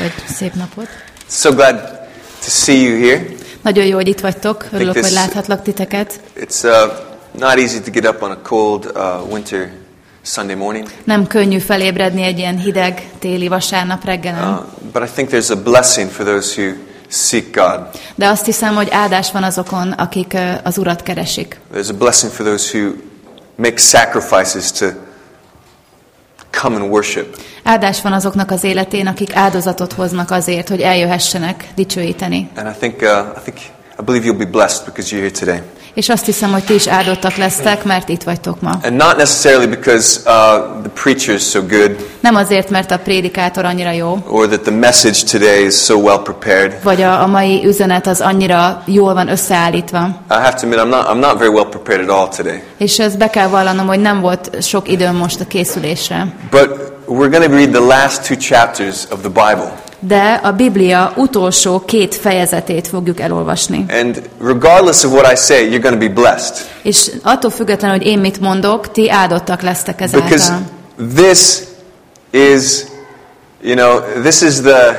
vagy szép napot. So glad to see you here. Nagyon jó, hogy itt vagytok. Örülök, this- hogy láthatlak titeket. It's uh, not easy to get up on a cold uh, winter Sunday morning, Nem könnyű felébredni egy ilyen hideg téli vasárnap reggelen, uh, but I think there's a blessing for those who seek God. de azt hiszem, hogy áldás van azokon, akik ö, az Urat keresik. There's a blessing for those who make sacrifices to come and worship. Áldás van azoknak az életén, akik áldozatot hoznak azért, hogy eljöhessenek dicsőíteni. And I think, uh, I think, I believe you'll be blessed because you're here today. És azt hiszem, hogy ti is áldottak lesztek, mert itt vagytok ma. And not necessarily because uh, the preacher is so good Nem azért, mert a prédikátor annyira jó, or that the message today is so well prepared. vagy a, a mai üzenet az annyira jól van összeállítva. I have to admit, I'm not, I'm not very well prepared at all today. És ezt be kell vallanom, hogy nem volt sok időm most a készülésre. But we're going to read the last two chapters of the Bible. De a Biblia utolsó két fejezetét fogjuk elolvasni. And regardless of what I say, you're going to be blessed. És attól függetlenül, hogy én mit mondok, ti áldottak lesztek Because ezáltal. this is, you know, this is the,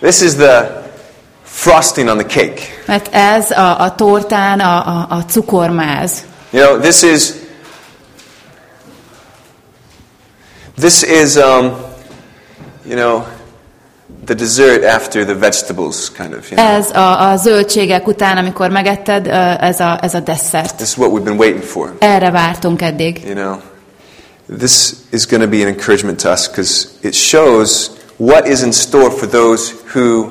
this is the frosting on the cake. Mert ez a, a tortán a, a, a cukormáz. You know, this is, this is, um, you know, the dessert after the vegetables, kind of. You know? Ez a, a zöldségek után, amikor megetted, ez a, ez a desszert. This is what we've been waiting for. Erre vártunk eddig. You know, this is going to be an encouragement to us because it shows what is in store for those who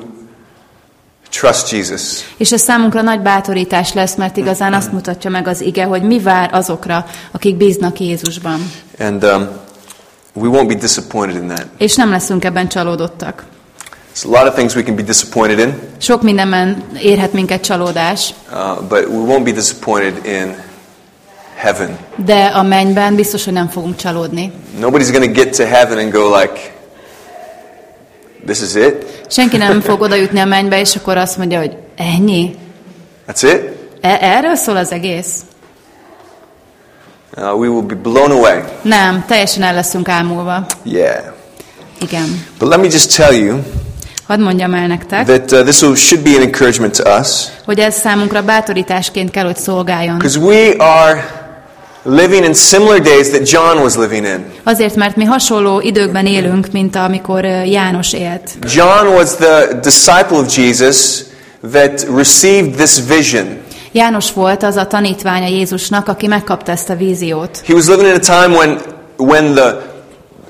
trust Jesus. És ez számunkra nagy bátorítás lesz, mert igazán azt mutatja meg az ige, hogy mi vár azokra, akik bíznak Jézusban. And um, we won't be disappointed in that. És nem leszünk ebben csalódottak. There's a lot of things we can be disappointed in, Sok mindenben érhet minket csalódás, uh, but we won't be disappointed in heaven. de a mennyben biztos, hogy nem fogunk csalódni. Nobody's going to get to heaven and go like, "This is it. Senki nem fog oda jutni a mennybe, és akkor azt mondja, hogy ennyi? That's it." E- erről szól az egész? Uh, we will be blown away. Nem, teljesen el leszünk ámulva. Yeah. Igen. But let me just tell you Hadd mondjam el nektek, that uh, this will, should be an encouragement to us. hogy ez számunkra bátorításként kell, hogy szolgáljon. Because we are living in similar days that John was living in. Azért, mert mi hasonló időkben élünk, mint amikor ö, János élt. John was the disciple of Jesus that received this vision. János volt az a tanítványa Jézusnak, aki megkapta ezt a víziót. He was living in a time when, when the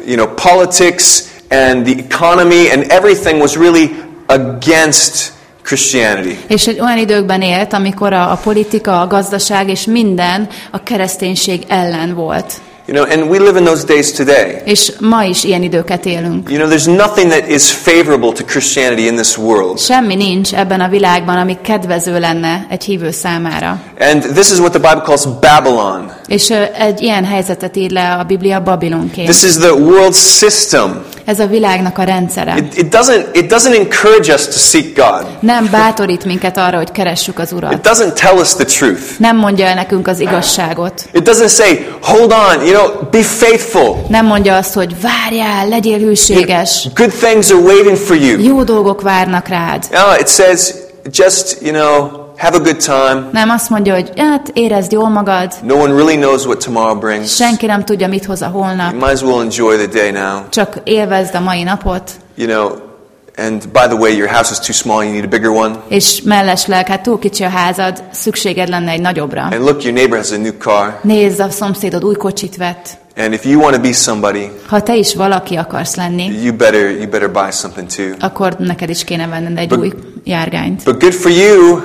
you know, politics and the economy and everything was really against Christianity. És egy olyan időkben élt, amikor a, a politika, a gazdaság és minden a kereszténység ellen volt. You know, and we live in those days today. És ma is ilyen időket élünk. You know, there's nothing that is favorable to Christianity in this world. Semmi nincs ebben a világban, ami kedvező lenne egy hívő számára. And this is what the Bible calls Babylon. És egy ilyen helyzetet ír le a Biblia Babilonként. This is the world system. Ez a világnak a rendszere. It, it, doesn't, it doesn't encourage us to seek God. Nem bátorít minket arra, hogy keressük az It Urat. doesn't tell us the truth. Nem mondja el nekünk az igazságot. It doesn't say, hold on, you know, be faithful. Nem mondja azt, hogy várjál, legyél hűséges. Good things are waiting for you. Jó dolgok várnak rád. No, it says, just, you know, have a good time. Nem azt mondja, hogy hát érezd jól magad, No one really knows what tomorrow brings. senki nem tudja, mit hoz a You holnap, might as well enjoy the day now. csak élvezd a mai napot, You know, and by the way, your house is too small, you need a bigger one. és mellesleg, hát túl kicsi a házad, szükséged lenne egy nagyobbra. And look, your neighbor has a new car. Nézd, a szomszédod új kocsit vett. And if you want to be somebody, Ha te is valaki akarsz lenni, you better, you better buy something too. akkor neked is kéne venned egy But- új járgányt. But good for you.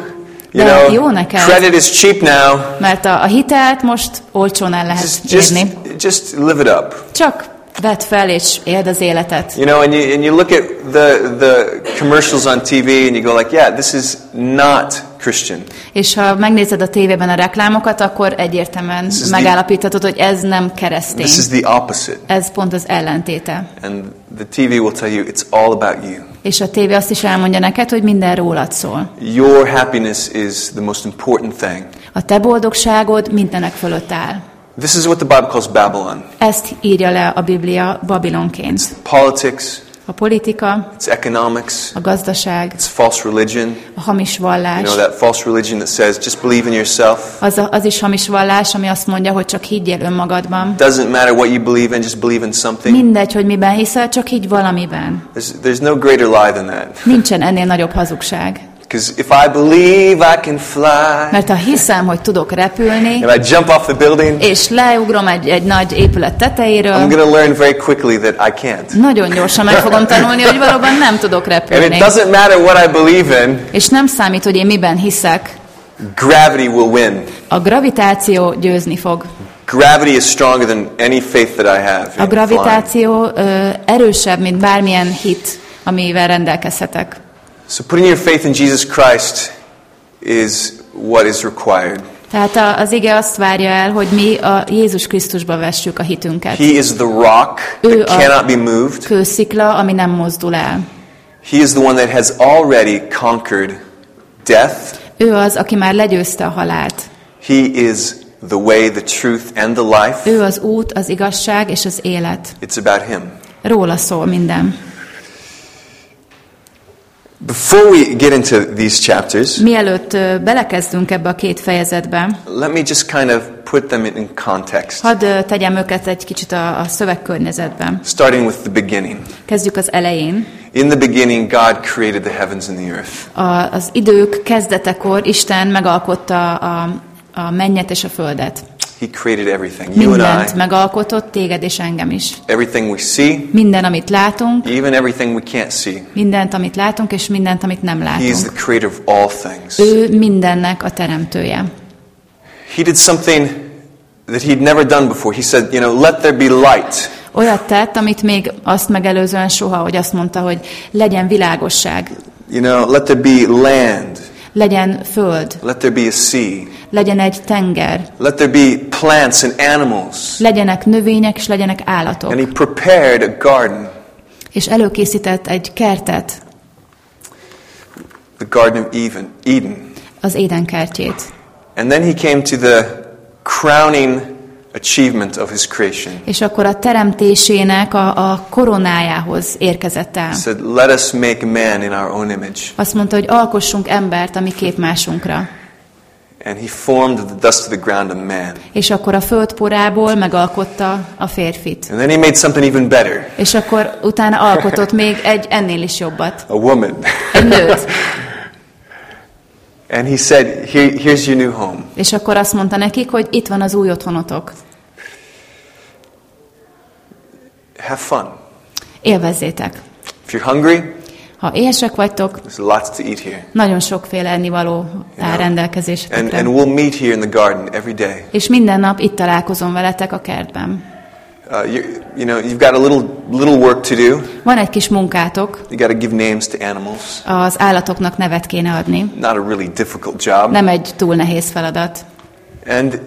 You know, jó neked. credit is cheap now. Mert a, a hitelt most olcsón el lehet Just, just, érni. just live it up. Csak vedd fel és éld az életet. You know, and you, and you look at the, the commercials on TV and you go like, yeah, this is not Christian. És ha megnézed a tévében a reklámokat, akkor egyértelműen the- megállapíthatod, hogy ez nem keresztény. This is the opposite. Ez pont az ellentéte. And the TV will tell you it's all about you. És a tévé azt is elmondja neked, hogy minden rólad szól. Your happiness is the most important thing. A te boldogságod mindenek fölött áll. This is what the Bible calls Babylon. Ezt írja le a Biblia Babilonként. Politics, A politika, it's economics, a gazdaság, it's false religion. a hamis You vallás. know, that false religion that says just believe in yourself. Az, a, az is hamis vallás, ami azt mondja, hogy csak higgyél önmagadban. Doesn't matter what you believe in, just believe in something. Mindegy, hogy miben hiszel, csak higgy valamiben. There's, there's no greater lie than that. Nincsen ennél nagyobb hazugság. If I believe I can fly, Mert ha hiszem, hogy tudok repülni, if I jump off the building, és leugrom egy, egy nagy épület I'm tetejéről, to learn very quickly that I can't. nagyon gyorsan meg fogom tanulni, hogy valóban nem tudok And it repülni. doesn't matter what I believe in, És nem számít, hogy én miben hiszek, gravity will win. a gravitáció győzni fog. Gravity is stronger than any faith that I have. A gravitáció ö, erősebb, mint bármilyen hit, amivel rendelkezhetek. So putting your faith in Jesus Christ is what is required. Tehát az ige azt várja el, hogy mi a Jézus Krisztusba vessük a hitünket. He is the rock Ő that cannot be moved. Kőszikla, ami nem mozdul el. He is the one that has already conquered death. Ő az, aki már legyőzte a halált. He is the way, the truth, and the life. Ő az út, az igazság és az élet. It's about Him. Róla szól minden. Before we get into these chapters, Mielőtt belekezdünk ebbe a két fejezetbe, let me just kind of put them in, context, hadd tegyem őket egy kicsit a, a szövegkörnyezetbe. starting with the beginning. Kezdjük az elején. In the beginning, God created the heavens and the earth. A, az idők kezdetekor Isten megalkotta a, a mennyet és a földet. He created everything. You Mindent and I, megalkotott, téged és engem is. everything we see, Minden, amit látunk, even everything we can't see. mindent, amit látunk, és mindent, amit nem He is the látunk. creator of all things. Ő mindennek a teremtője. He did something that he'd never done before. He said, you know, let there be light. Olyat tett, amit még azt megelőzően soha, hogy azt mondta, hogy legyen világosság, You know, let there be land. Legyen föld, Let there be a sea. legyen egy tenger, Let there be plants and animals. legyenek növények, és legyenek állatok. And he prepared a garden, És előkészített egy kertet, the Garden of Eden. Eden. az édenkertjét. And then he came to the crowning achievement of his creation. És akkor a teremtésének a, a koronájához érkezett el. He said, Let us make man in our own image. Azt mondta, hogy alkossunk embert a mi képmásunkra. And he formed the dust of the ground a man. És akkor a földporából megalkotta a férfit. And then he made something even better És akkor utána alkotott még egy ennél is jobbat. a woman. Egy nőt. and he said, Here, Here's your new home. És akkor azt mondta nekik, hogy itt van az új otthonotok. Have fun. Élvezzétek. If you're hungry, Ha éhesek vagytok, there's lots to eat here. nagyon sokféle ennivaló áll rendelkezésetekre. and we'll meet here in the garden every day. És minden nap itt találkozom veletek a kertben. Uh, you, you know, you've got a little, little work to do. Van egy kis munkátok, You got to give names to animals. az állatoknak nevet kéne adni. Not a really difficult job. Nem egy túl nehéz feladat. And,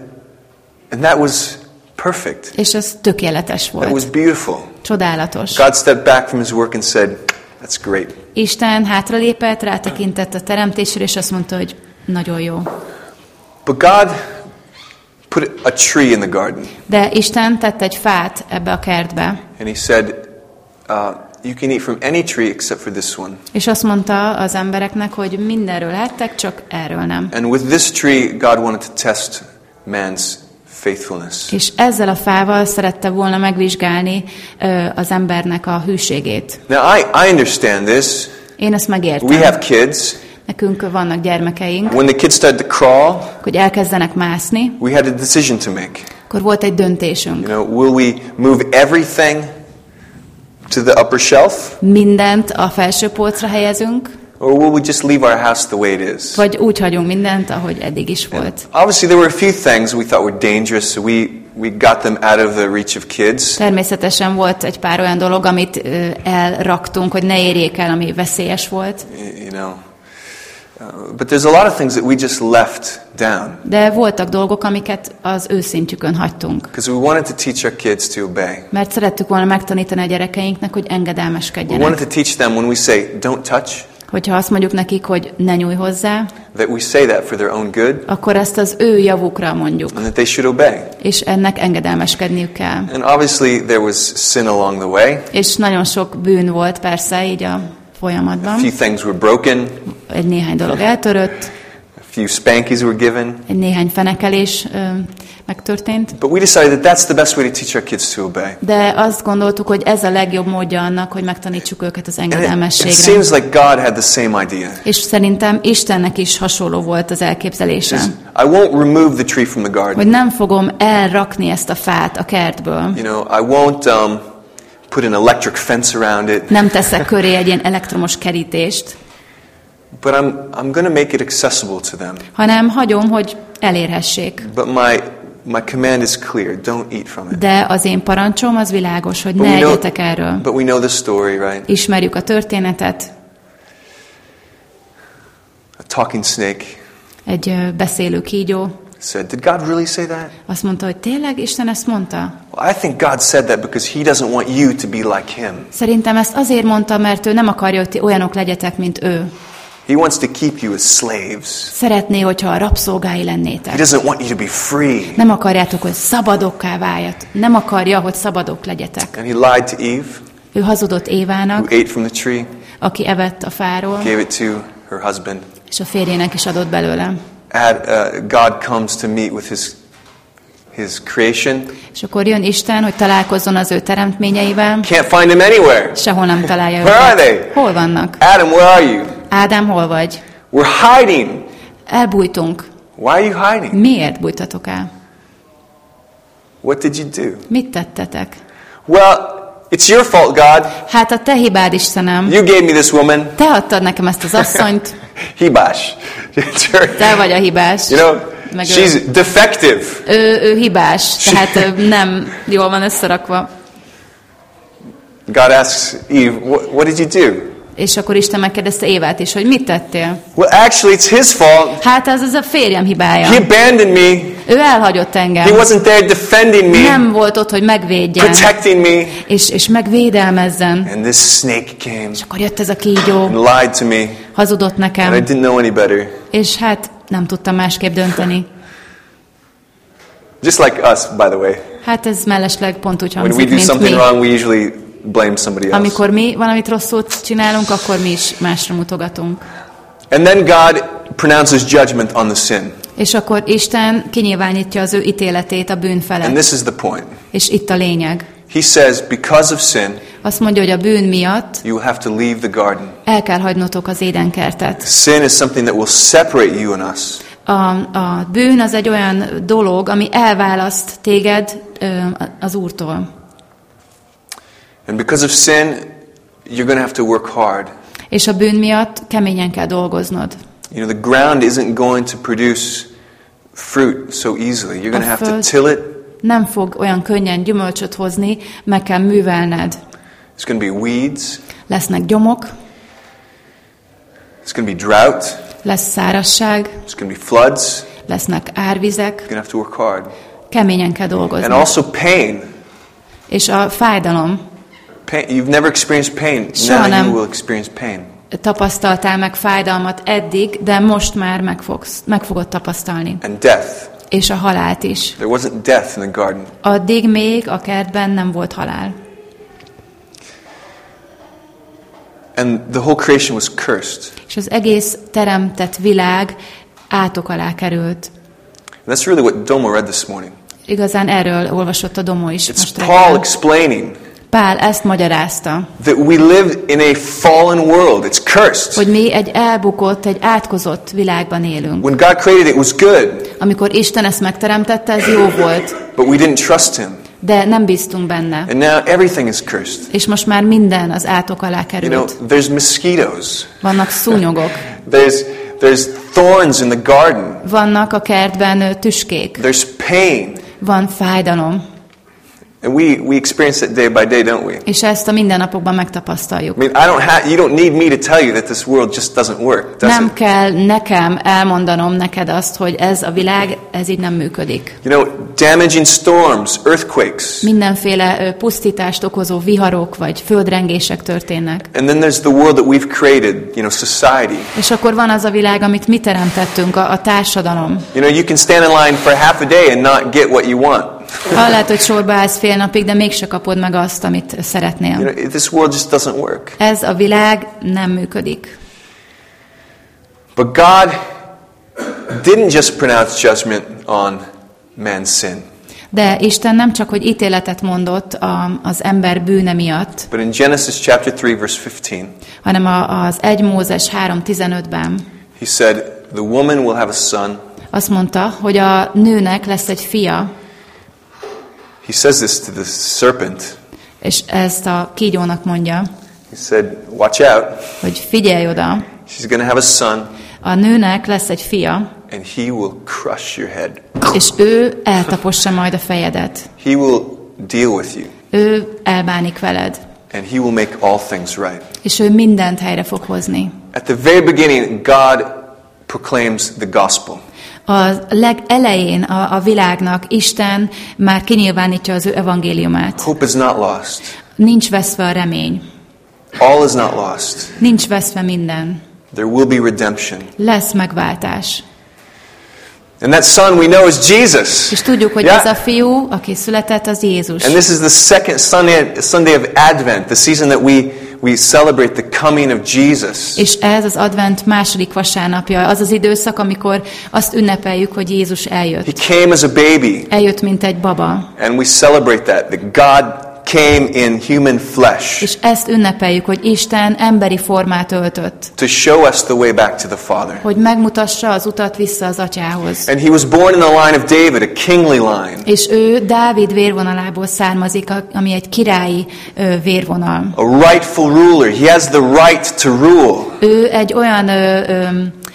and that was perfect. És ez tökéletes That was volt. beautiful. Csodálatos. God stepped back from his work and said, That's great. Isten hátralépett, rátekintett a teremtésre, és azt mondta, hogy nagyon jó. But God put a tree in the garden. De Isten tett egy fát ebbe a kertbe, And he said, uh, You can eat from any tree except for this one. és azt mondta az embereknek, hogy mindenről ettek, csak erről nem. And with this tree, God wanted to test man's faithfulness. És ezzel a fával szerette volna megvizsgálni ö, az embernek a hűségét. Now, I, I understand this. Én ezt megértem. We have kids. Nekünk vannak gyermekeink, When the kids started to crawl, hogy elkezdenek mászni, we had a decision to make. akkor volt egy döntésünk. You know, will we move everything to the upper shelf, Mindent a felső polcra helyezünk, or will we just leave our house the way it is? vagy úgy hagyunk mindent, ahogy eddig is volt. Obviously, there were a few things we thought were dangerous, so we, we got them out of the reach of kids. Természetesen volt egy pár olyan dolog, amit elraktunk, hogy ne érjék el, ami veszélyes volt. You know, uh, but there's a lot of things that we just left down De voltak dolgok, amiket az őszintjükön hagytunk. because we wanted to teach our kids to obey. Mert szerettük volna megtanítani a gyerekeinknek, hogy We wanted engedelmeskedjenek. to teach them when we say, "Don't touch." Hogyha azt mondjuk nekik, hogy ne nyújj hozzá, that we say that for their own good akkor ezt az ő javukra mondjuk, and that they should obey. és ennek engedelmeskedniük kell. And obviously, there was sin along the way. És nagyon sok bűn volt persze így a A folyamatban. few things were broken, Egy néhány dolog eltörött, a few spankies were given. egy néhány fenekelés ö, megtörtént, But we decided that that's the best way to teach our kids to obey. de azt gondoltuk, hogy ez a legjobb módja annak, hogy megtanítsuk őket az And it, it engedelmességre. seems like God had the same idea. És szerintem Istennek is hasonló volt az elképzelése. I won't remove the tree from the Hogy garden. nem fogom elrakni ezt a fát a kertből. You know, I won't um, put an electric fence around it, Nem teszek köré egy ilyen elektromos kerítést, but I'm, I'm going to make it accessible to them. hanem hagyom, hogy elérhessék. But my, my command is clear don't eat from it. De az én parancsom az világos, hogy But ne egyetek erről. but we know the story, right? Ismerjük a történetet, A talking snake egy beszélő kígyó said, Did God really say that? azt mondta, hogy tényleg Isten ezt mondta? Well, I think God said that because He doesn't want you to be like Him. Szerintem ezt azért mondta, mert ő nem akarja, hogy olyanok legyetek, mint ő. He wants to keep you as slaves. Szeretné, hogyha a rabszolgái He lennétek. doesn't want you to be free. Nem akarjátok, hogy szabadokká váljat. Nem akarja, hogy szabadok legyetek. And He lied to Eve, Ő hazudott who Évának, ate from the tree, aki evett a fáról, gave it to her husband. és a férjének is adott belőle. Ad, uh, God comes to meet with His, his creation. És akkor jön Isten, hogy találkozzon az ő teremtményeivel, Can't find Him anywhere. sehol nem találja Where are they? Hol vannak? Adam, where are you? Ádám, hol vagy? We're hiding. Elbújtunk. Why are you hiding? Miért bújtatok el? What did you do? Mit tettetek? Well, it's your fault, God. Hát a te hibád, Istenem. You gave me this woman. Te adtad nekem ezt az asszonyt, Hibás. te vagy a hibás. you know, Meg ő, she's defective. ő, ő hibás, tehát ő nem jól van összerakva. God asks Eve, what, what did you do? És akkor Isten megkérdezte Évát is, hogy mit tettél? Well, actually, it's his fault. Hát az az a férjem hibája. He abandoned me. Ő elhagyott He engem. wasn't there defending me, Nem volt ott, hogy megvédjen, protecting me. és, és megvédelmezzen. And this snake came És akkor jött ez a kígyó, and lied to me, hazudott and I nekem, didn't know any better. és hát nem tudtam másképp dönteni. Just like us, by the way. Hát ez mellesleg pont úgy When we hangzik, do mint something mi. wrong, we usually blame somebody else. Amikor mi valamit rosszul csinálunk, akkor mi is másra mutogatunk. And then God pronounces judgment on the sin. És akkor Isten kinyilvánítja az ő ítéletét a bűn And felett. this is the point. És itt a lényeg. He says, because of sin, Azt mondja, hogy a bűn miatt you have to leave the garden. el kell hagynotok az édenkertet. Sin is something that will separate you and us. A, a bűn az egy olyan dolog, ami elválaszt téged ö, az Úrtól. And because of sin, you're going to have to work hard. És a bűn miatt keményen kell dolgoznod. You know, the ground isn't going to produce fruit so easily. You're going to have to till it. Nem fog olyan könnyen gyümölcsöt hozni, meg kell művelned. There's going to be weeds. Lesznek gyomok, It's going to be drought. lesz szárazság, There's going to be floods. lesznek árvizek, You're going to have to work hard. keményen kell And dolgozni. also pain. És a fájdalom, pain. You've never experienced pain. Soha Now you will experience pain. tapasztaltál meg fájdalmat eddig, de most már meg, fogsz, meg fogod tapasztalni. And death. És a halált is. There wasn't death in the garden. Addig még a kertben nem volt halál. And the whole creation was cursed. És az egész teremtett világ átok alá került. And that's really what Domo read this morning. Igazán erről olvasott a Domó is It's most Paul reggel. explaining Pál ezt magyarázta, that we live in a fallen world. It's cursed. hogy mi egy elbukott, egy átkozott világban élünk. When God created it, it was good, Amikor Isten ezt megteremtette, ez jó volt, but we didn't trust Him. de nem bíztunk benne. And now everything is cursed. És most már minden az átok alá You know, került. there's mosquitoes. Vannak szúnyogok, There's there's thorns in the garden. vannak a kertben tüskék, There's pain. van fájdalom. And we, we experience it day by day, don't we? És ezt a mindennapokban megtapasztaljuk. I mean, I don't have, you don't need me to tell you that this world just doesn't work, does Nem it? kell nekem elmondanom neked azt, hogy ez a világ, ez így nem működik. You know, damaging storms, earthquakes. Mindenféle pusztítást okozó viharok vagy földrengések történnek. And then there's the world that we've created, you know, society. És akkor van az a világ, amit mi teremtettünk, a, a társadalom. You know, you can stand in line for half a day and not get what you want. Ha lehet, hogy sorba állsz fél napig, de mégse kapod meg azt, amit You szeretnél. know, this world just doesn't work. Ez a világ nem működik. But God didn't just pronounce judgment on man's sin. De Isten nem csak, hogy ítéletet mondott a, az ember bűne miatt, But in Genesis chapter 3 verse 15, hanem a, az 1 Mózes 3.15-ben he said, "The woman will have a son." azt mondta, hogy a nőnek lesz egy fia, He says this to the serpent. és ezt a kígyónak mondja, He said, "Watch out. hogy figyelj oda, She's going to have a son a nőnek lesz egy fia, and he will crush your head. és ő eltapossa majd a fejedet. He will deal with you Ő elbánik veled, and he will make all things right." és ő mindent helyre fog hozni. At the very beginning, God proclaims the gospel. A legelején a, a világnak Isten már kinyilvánítja az ő evangéliumát. Hope is not lost. Nincs veszve a remény, All is not lost. nincs veszve minden. There will be redemption. Lesz megváltás. And that son we know is Jesus. És tudjuk, hogy Yeah. ez a fiú, aki született, az Jézus. And this is the second Sunday, Sunday of Advent, the season that we, we celebrate the coming of Jesus. És ez az advent második vasárnapja, az az időszak, amikor azt ünnepeljük, hogy Jézus He eljött. came as a baby, Eljött, mint egy baba. and we celebrate that, that God came in human flesh És ezt ünnepeljük, hogy Isten emberi formát öltött. to show us the way back to the Father. Hogy megmutassa az utat vissza az atyához. And he was born in the line of David, a kingly line, És ő Dávid vérvonalából származik, ami egy királyi ö, vérvonal. a rightful ruler. He has the right to rule. Ő egy olyan ö, ö,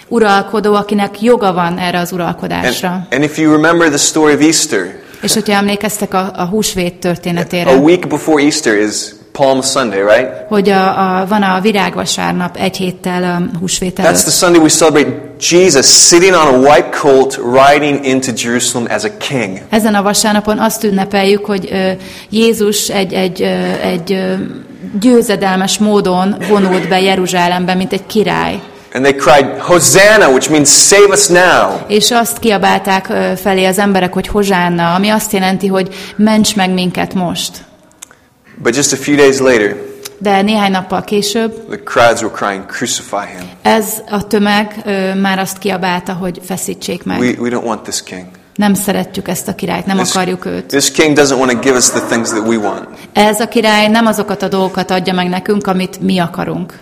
uralkodó, akinek joga van erre az uralkodásra. And, and if you remember the story of Easter, És hogyha emlékeztek a, a húsvét történetére, a week before Easter is Palm Sunday, right? hogy a, a, van a virágvasárnap egy héttel a húsvét That's the előtt. Sunday we celebrate Jesus sitting on a white colt riding into Jerusalem as a king. Ezen a vasárnapon azt ünnepeljük, hogy ö, Jézus egy, egy, ö, egy ö, győzedelmes módon vonult be Jeruzsálembe, mint egy király. And they cried, Hosanna, which means save us now. És azt kiabálták felé az emberek, hogy Hozsánna, ami azt jelenti, hogy ments meg minket most. But just a few days later, De néhány nappal később the crowds were crying, Crucify him. ez a tömeg ö, már azt kiabálta, hogy feszítsék meg. We, we don't want this king. Nem szeretjük ezt a királyt, nem This, akarjuk őt. this king doesn't want to give us the things that we want. Ez a király nem azokat a dolgokat adja meg nekünk, amit mi akarunk.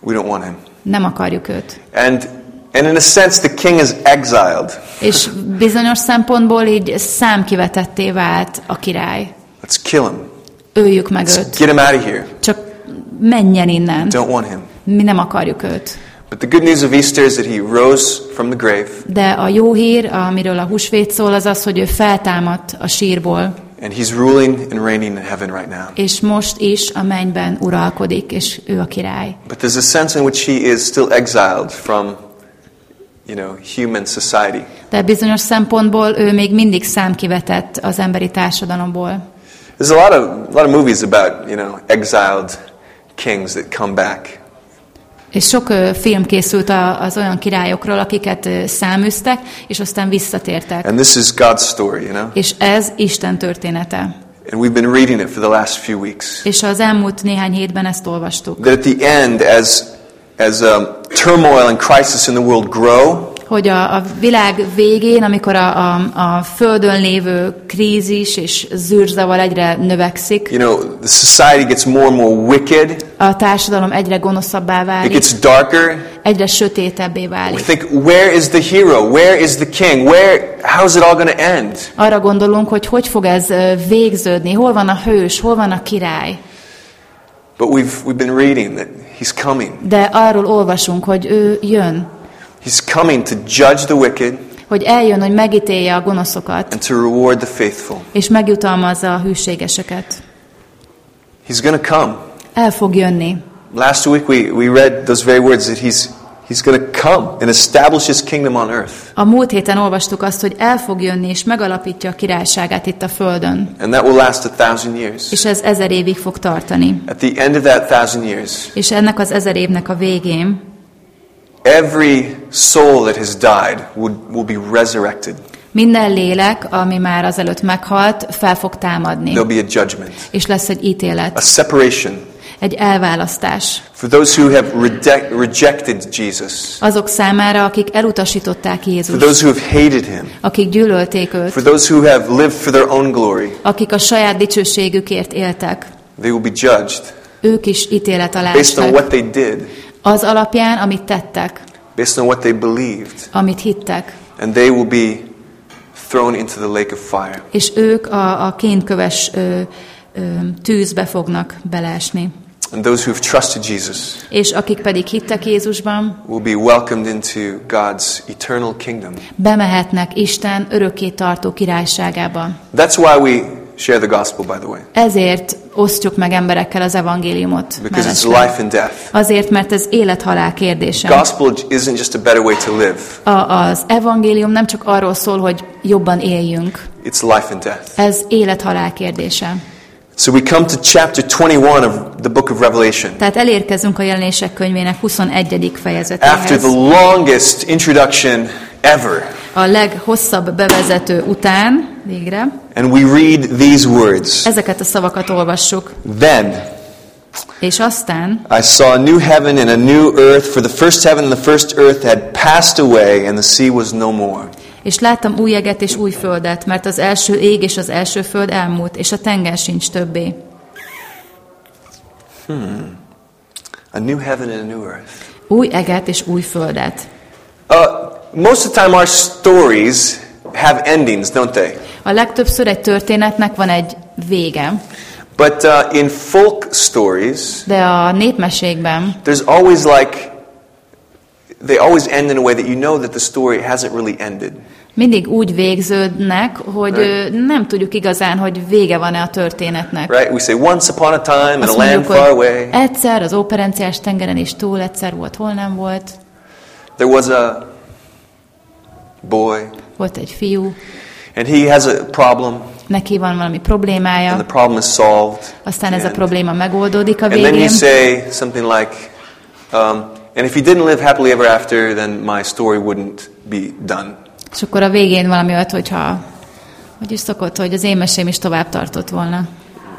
We don't want him. Nem akarjuk őt. And, and in a sense, the king is exiled. És bizonyos szempontból így számkivetetté vált a király. Let's kill him. Öljük meg Let's őt. get him out of here. Csak menjen innen. Don't want him. Mi nem akarjuk őt. But the good news of Easter is that he rose from the grave De a jó hír, amiről a húsvét szól, az az, hogy ő feltámadt a sírból, and he's ruling and reigning in heaven right now. és most is a mennyben uralkodik, és ő a király. But there's a sense in which he is still exiled from, you know, human society. De bizonyos szempontból ő még mindig számkivetett az emberi társadalomból. There's a lot of, a lot of movies about, you know, exiled kings that come back. És sok film készült az olyan királyokról, akiket száműztek, és aztán visszatértek. And this is God's story, you know? És ez Isten története. And we've been reading it for the last few weeks. És az elmúlt néhány hétben ezt olvastuk. That at the end, as, as um, turmoil and crisis in the world grow, Hogy a, a világ végén, amikor a, a, a földön lévő krízis és zűrzavar egyre növekszik, you know, the society gets more and more wicked, a társadalom egyre gonoszabbá it válik, gets darker. egyre sötétebbé We válik. think, where is the hero? Where is the king? Where, how's it all going to end? Arra gondolunk, hogy hogy fog ez végződni, hol van a hős, hol van a király. But we've, we've been reading that he's coming. De arról olvasunk, hogy ő jön, He's coming to judge the wicked, hogy eljön, hogy megítélje a gonoszokat, and to reward the faithful. és megjutalmazza a hűségeseket. He's going to come. El fog jönni. Last week we, we read those very words that he's, he's going to come and establish his kingdom on earth. A múlt héten olvastuk azt, hogy el fog jönni, és megalapítja a királyságát itt a földön. And that will last a thousand years. És ez ezer évig fog tartani. At the end of that thousand years, És ennek az ezer évnek a végén every soul that has died would, will be resurrected. minden lélek, ami már azelőtt meghalt, fel fog támadni. There'll be a judgment, És lesz egy a ítélet, separation egy elválasztás. for those who have rejected Jesus, Azok számára, akik elutasították for Jézust, those who have hated him, akik gyűlölték őt, for those who have lived for their own glory. akik a saját dicsőségükért éltek, They will be judged ők is ítélet alá based on what they did, Az alapján, amit tettek, based on what they believed, amit hittek. and they will be thrown into the lake of fire. És ők a, a kénköves ö, ö, tűzbe fognak beleesni. And those who have trusted Jesus És akik pedig hittek Jézusban, will be welcomed into God's eternal kingdom. bemehetnek Isten örökké tartó királyságába. That's why we share the gospel, by the way, Ezért osztjuk meg emberekkel az evangéliumot. because it's life and death. Azért, mert ez élet-halál kérdése. Gospel isn't just a better way to live, A, az evangélium nem csak arról szól, hogy jobban éljünk. it's life and death. Ez élet-halál kérdése. So we come to chapter 21 of the book of Revelation. Tehát elérkezünk a jelenések könyvének 21. After fejezetéhez. the longest introduction ever. A leghosszabb bevezető után, végre, And we read these words. ezeket a szavakat olvassuk. Then És aztán I saw a new heaven and a new earth, for the first heaven and the first earth had passed away, and the sea was no more. És láttam új eget és új földet, mert az első ég és az első föld elmúlt, és a tenger sincs többé. A new heaven and a new earth. Új eget és új földet. Uh, most of the time, our stories have endings, don't they? A legtöbbször egy történetnek van egy vége, But uh, in folk stories, de a népmesékben there's always like, they always end in a way that you know that the story hasn't really ended. Mindig úgy végződnek, hogy ö, nem tudjuk igazán, hogy vége van-e a történetnek. Right? We say, once upon a time in a land far away, egyszer az óperenciás tengeren is túl, egyszer volt, hol nem volt. there was a boy, Volt egy fiú, and he has a problem, neki van valami and problémája, the problem is solved. aztán ez a and- probléma megoldódik a And then you végén, say something like, um, and if he didn't live happily ever after, then my story wouldn't be done. És akkor a végén valami olyat, hogyha hogy is szokott, hogy az én mesém is tovább tartott volna,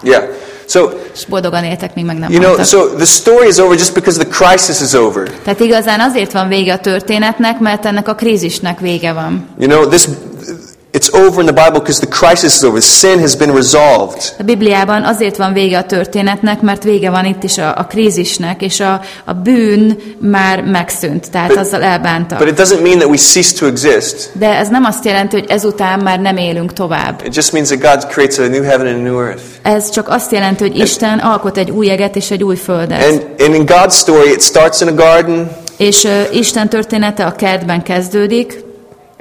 Yeah. So, és boldogan éltek, míg meg nem you know, haltak. so the story is over just because the crisis is over. Tehát igazán azért van vége a történetnek, mert ennek a krízisnek vége van. You know, this it's over in the Bible because the crisis is over. Sin has been resolved. A Bibliában azért van vége a történetnek, mert vége van itt is a, a krízisnek, és a, a bűn már megszűnt, tehát But- azzal elbántak. But it doesn't mean that we cease to exist. De ez nem azt jelenti, hogy ezután már nem élünk tovább. It just means that God creates a new heaven and a new earth. Ez csak azt jelenti, hogy Isten alkot egy új eget és egy új földet. And, and in God's story, it starts in a garden És ö, Isten története a kertben kezdődik,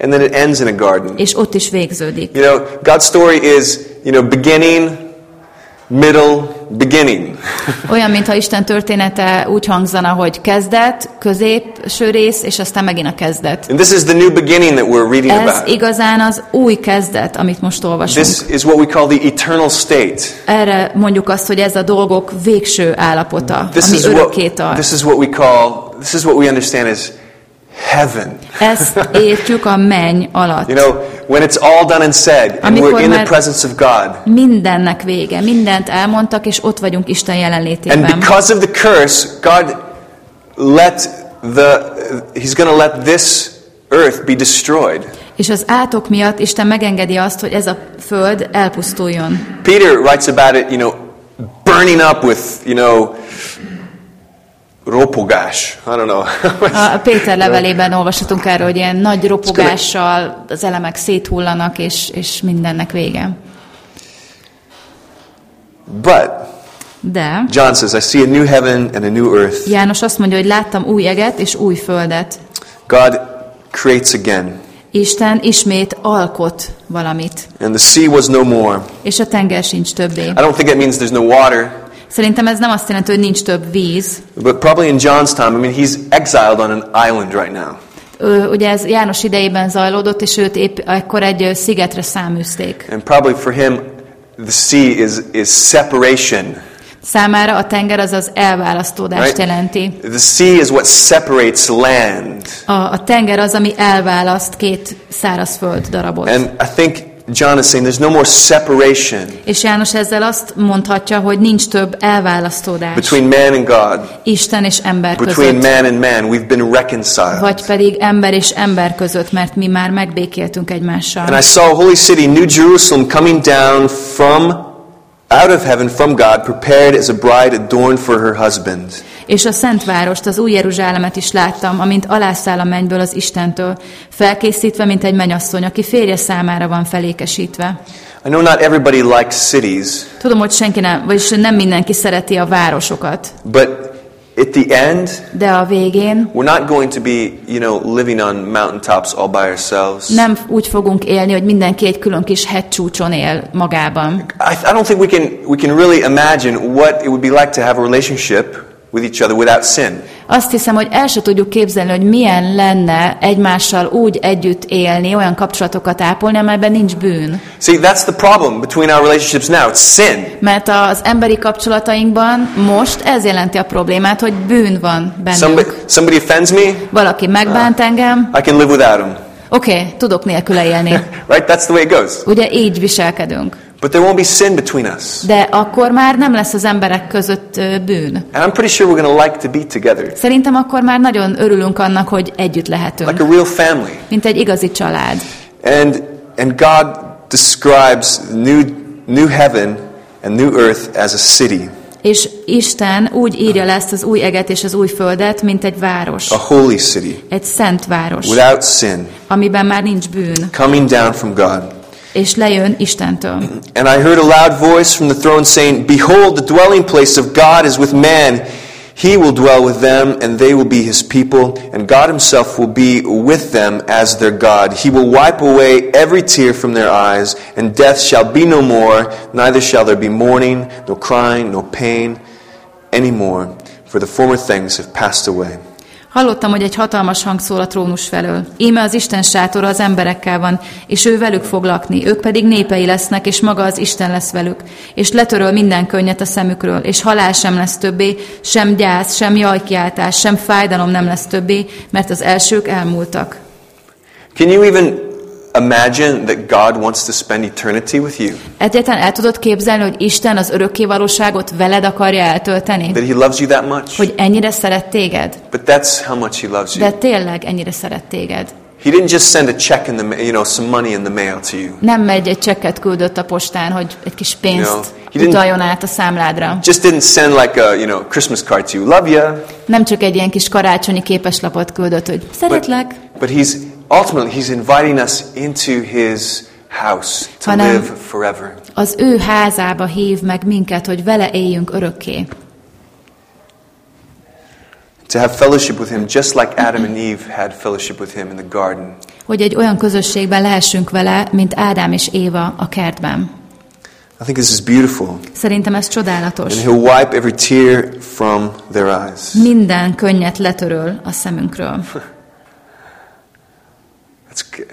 and then it ends in a garden. és ott is végződik. You know, God's story is, you know, beginning, middle, beginning. Olyan, mintha Isten története úgy hangzana, hogy kezdet, középső rész, és aztán megint a kezdet. And this is the new beginning that we're reading Ez about. igazán az új kezdet, amit most olvasunk. This is what we call the eternal state. Erre mondjuk azt, hogy ez a dolgok végső állapota, This ami örökké tart. this is what we call this is what we understand as heaven. Ezt értjük a menny alatt. You know, when it's all done and said and Amikor we're in the presence of God. Mindennek vége, mindent elmondtak, és ott vagyunk Isten And jelenlétében. because of the curse, God let the he's going to let this earth be destroyed. És az átok miatt Isten megengedi azt, hogy ez a föld elpusztuljon. Peter writes about it, you know, burning up with, you know, ropogás. I don't know. A Péter levelében olvashatunk erről, hogy ilyen nagy ropogással az elemek széthullanak, és, és mindennek vége. but De John says, I see a new heaven and a new earth. János azt mondja, hogy láttam új eget és új földet. God creates again. Isten ismét alkot valamit, And the sea was no more. és a tenger sincs többé. I don't think that means there's no water, Szerintem ez nem azt jelenti, hogy nincs több víz. but probably in John's time, I mean, he's exiled on an island right now. Ö, Ugye ez János idejében zajlódott, és őt épp ekkor egy szigetre száműzték. And probably for him, the sea is, is separation. Számára a tenger az az elválasztódást Right? jelenti. The sea is what separates land. A, a tenger az, ami elválaszt két szárazföld darabot. And I think John is saying there's no more separation És János ezzel azt mondhatja, hogy nincs több elválasztódás between man and God, Isten és ember between man and man. We've been reconciled. Vagy pedig ember és ember között, mert mi már megbékéltünk And. I saw a holy city, New Jerusalem, coming down from out of heaven from God, prepared as a bride adorned for her husband. És a Szent Várost, az új Jeruzsálemet is láttam, amint alászáll a mennyből az Istentől, felkészítve, mint egy menyasszony, aki férje számára van felékesítve. I know not everybody likes cities, Tudom, hogy senki nem, vagyis nem mindenki szereti a városokat, but at the end, de a végén we're not going to be, you know, living on mountaintops all by ourselves. nem úgy fogunk élni, hogy mindenki egy külön kis hegycsúcson él magában. I, I don't think we can, we can really imagine what it would be like to have a relationship with each other without sin. Azt hiszem, hogy el se tudjuk képzelni, hogy milyen lenne egymással úgy együtt élni, olyan kapcsolatokat ápolni, amelyben nincs bűn. See, that's the problem between our relationships now. It's sin. Mert az emberi kapcsolatainkban most ez jelenti a problémát, hogy bűn van Somebody, bennünk. somebody offends me, Valaki megbánt engem, I can live without him. oké, okay, tudok nélküle élni. Right? That's the way it goes. Ugye így viselkedünk. But there won't be sin between us. De akkor már nem lesz az emberek között bűn. And I'm pretty sure we're going to like to be together. Szerintem akkor már nagyon örülünk annak, hogy együtt Like lehetünk. a real family. Mint egy igazi család. And, and God describes new, new heaven and new earth as a city, És Isten úgy írja le ezt az új eget és az új földet, mint egy város. a holy city, Egy szent város, without sin, amiben már nincs bűn, coming down from God. És lejön Istentől. And I heard a loud voice from the throne saying, Behold, the dwelling place of God is with man. He will dwell with them, and they will be his people, and God himself will be with them as their God. He will wipe away every tear from their eyes, and death shall be no more, neither shall there be mourning, nor crying, nor pain anymore, for the former things have passed away. Hallottam, hogy egy hatalmas hang szól a trónus felől. Íme az Isten sátora az emberekkel van, és ő velük fog lakni, ők pedig népei lesznek, és maga az Isten lesz velük. És letöröl minden könnyet a szemükről, és halál sem lesz többé, sem gyász, sem jajkiáltás, sem fájdalom nem lesz többé, mert az elsők elmúltak. Can you even imagine that God wants to spend eternity with you? Egyáltalán el tudod képzelni, hogy Isten az örökkévalóságot veled akarja eltölteni? That he loves you that much? Hogy ennyire szeret téged? But that's how much he loves you. De tényleg ennyire szeret téged. He didn't just send a check in the, you know, some money in the mail to you. Nem megy egy csekket küldött a postán, hogy egy kis pénzt. He didn't- utaljon át a számládra. Just didn't send like a, you know, Christmas card to you. Love you. Nem csak egy ilyen kis karácsonyi képeslapot küldött, hogy But, szeretlek, but he's ultimately he's inviting us into his house to Hanem- live forever. az ő házába hív meg minket, hogy vele éljünk örökké. To have fellowship with him just like Adam and Eve had fellowship with him in the garden. Hogy egy olyan közösségben lehessünk vele, mint Ádám és Éva a kertben. I think this is beautiful. Szerintem ez csodálatos. And he'll wipe every tear from their eyes. Minden könnyet letöröl a szemünkről. That's g-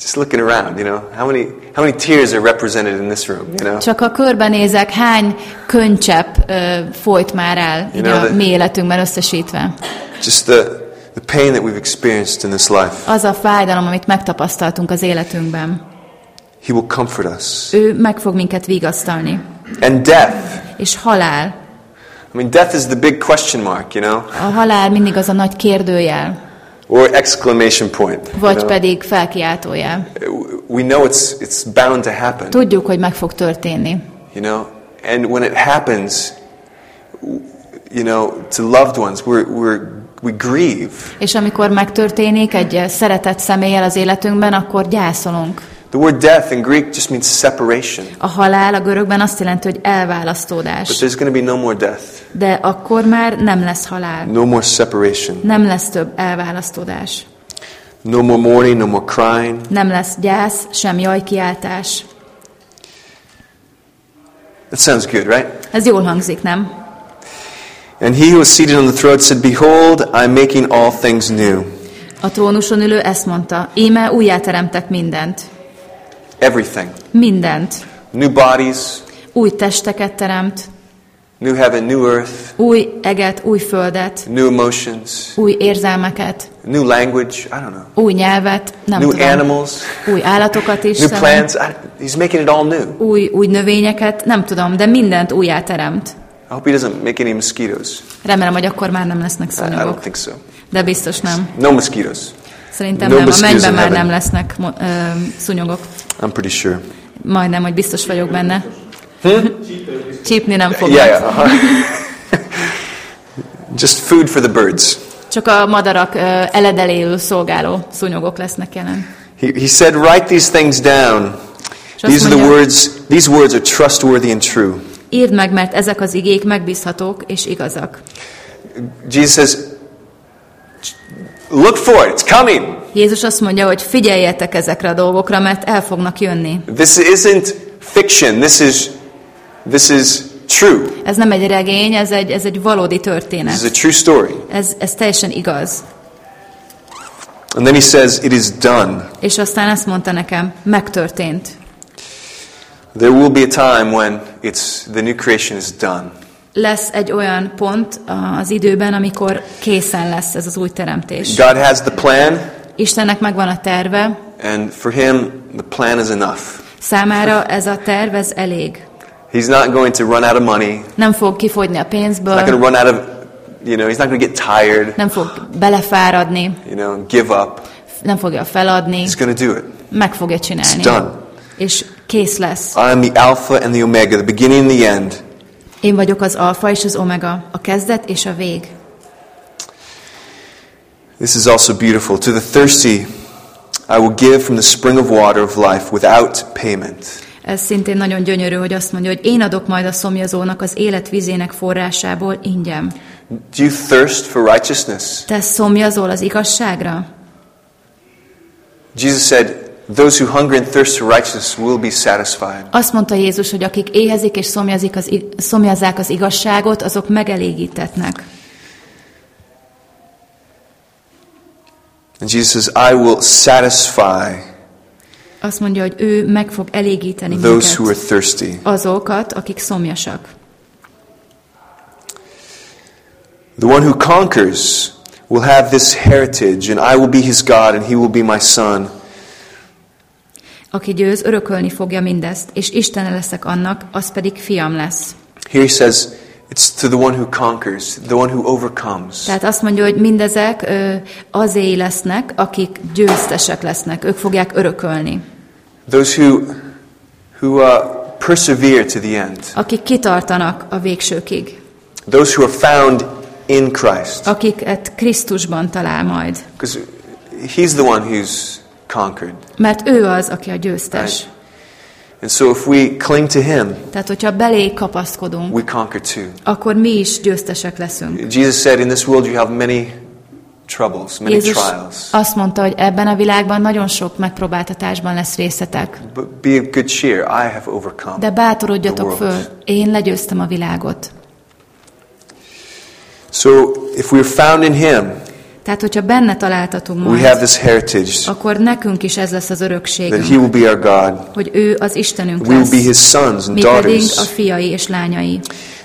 just looking around, you know. How many how many tears are represented in this room, you know? Csak a körbenézek, hány könycsepp ö, folyt már el így know, a the- mi életünkben összesítve. Just the the pain that we've experienced in this life. Az a fájdalom, amit megtapasztaltunk az életünkben. He will comfort us. Ő meg fog minket vigasztalni. And death. És halál. I mean, death is the big question mark, you know, A halál mindig az a nagy kérdőjel, or exclamation point. you vagy know. pedig felkiáltójel. We know it's it's bound to happen, Tudjuk, hogy meg fog történni. you know. And when it happens, you know, to loved ones, we're we're we grieve. És amikor megtörténik egy szeretett személlyel az életünkben, akkor gyászolunk. The word death in Greek just means separation. A halál a görögben azt jelenti, hogy But elválasztódás. there's going to be no more death, De akkor már nem lesz halál. no more separation. Nem lesz több elválasztódás. No more mourning, no more crying. Nem lesz gyász, sem jajkiáltás. That sounds good, right? Ez jól hangzik, nem? And he who was seated on the throne said, Behold, I'm making all things new. A trónuson ülő ezt mondta, íme újjáteremtek mindent. Everything. Mindent. New bodies, Új testeket teremt, new heaven, new earth, új eget, új földet, new emotions, új érzelmeket, new language, I don't know, új nyelvet, nem new tudom, animals, új állatokat is, new plants. I, he's making it all new. új, új növényeket, nem tudom, de mindent újjáteremt. I hope he doesn't make any mosquitoes. Remélem, hogy akkor már nem lesznek I, I don't szúnyogok. think so. De biztos nem. No mosquitoes. Szerintem No nem. A mennyben már nem lesznek ö, szúnyogok. I'm pretty sure. Majdnem, hogy biztos vagyok benne. Csípni nem fognak. Yeah, yeah. uh-huh. Just food for the birds. Csak a madarak ö, eledeléül szolgáló szúnyogok lesznek jelen. He, he said, Write these things down. These are the words, these words are trustworthy and true. írd meg, mert ezek az igék megbízhatók és igazak. Jesus says, Look for it, it's coming. Jézus azt mondja, hogy figyeljetek ezekre a dolgokra, mert el fognak jönni. This isn't fiction, this is, this is true. Ez nem egy regény, ez egy, ez egy valódi This is történet. a true story. Ez, ez teljesen igaz. And then he says, It is done. És aztán azt mondta nekem, megtörtént. There will be a time when it's, the new creation is done. Lesz egy olyan pont az időben, amikor készen lesz ez az új teremtés. God has the plan, Istennek megvan a terve, and for him, the plan is enough. számára ez a terv, ez elég. He's not going to run out of money. Nem fog kifogyni a He's not going to pénzből, run out of, you know, he's not going to get tired, nem fog belefáradni, you know, give up. nem fogja feladni, He's going to do it. meg fogja It's csinálni. done. És kész lesz. I am the Alpha and the Omega, the beginning and the end. Én vagyok az alfa és az omega, a kezdet és a vég. This is also beautiful. To the thirsty, I will give from the spring of water of life without payment. Ez szintén nagyon gyönyörű, hogy azt mondja, hogy én adok majd a szomjazónak az élet vizének forrásából ingyen. Do you thirst for righteousness? Te szomjazol az igazságra? Jesus said, Those who hunger and thirst for righteousness will be satisfied. Azt mondta Jézus, hogy akik éhezik és szomjazik az, szomjazzák az igazságot, azok megelégítetnek. And Jesus says, I will satisfy Azt mondja, hogy ő meg fog elégíteni those who are minket, thirsty. azokat, akik szomjasak. The one who conquers will have this heritage, and I will be his God, and he will be my son. Aki győz, örökölni fogja mindezt, és Istene leszek annak, az pedig fiam lesz. Here he says, it's to the one who conquers, the one who overcomes. Tehát azt mondja, hogy mindezek ö, azé lesznek, akik győztesek lesznek, ők fogják örökölni. Those who, who uh, persevere to the end. Akik kitartanak a végsőkig. Those who are found in Christ. Akiket Krisztusban talál majd. Because he's the one who's conquered. Mert ő az, aki a győztes. And so if we cling to him, Tehát, hogyha belé kapaszkodunk, we conquer too. akkor mi is győztesek leszünk. Jesus said, In this world you have many troubles, many Jézus trials. azt mondta, hogy ebben a világban nagyon sok megpróbáltatásban lesz részetek. But be of good cheer. I have overcome. De bátorodjatok föl, én legyőztem a világot. So if we are found in him, Tehát, hogyha benne találtatunk we majd, have this heritage akkor nekünk is ez lesz az that örökségünk, he will be our God. hogy ő az Istenünk We will be lesz, his sons and mi pedig a fiai és lányai.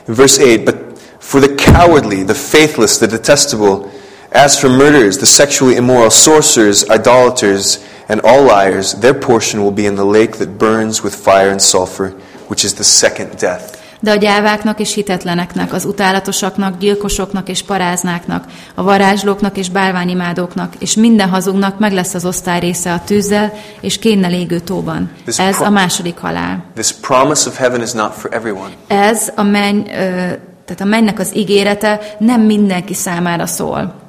Verse 8, but for the cowardly, the faithless, the detestable, as for murderers, the sexually immoral, sorcerers, idolaters, and all liars, their portion will be in the lake that burns with fire and sulfur, which is the second death. De a gyáváknak és hitetleneknek, az utálatosaknak, gyilkosoknak és paráznáknak, a varázslóknak és bálványimádóknak, és minden hazugnak meg lesz az osztály része a tűzzel és kénnel égő tóban. This Ez a második halál. This promise of heaven is not for everyone. Ez a menny, ö, tehát a mennynek az ígérete nem mindenki számára szól.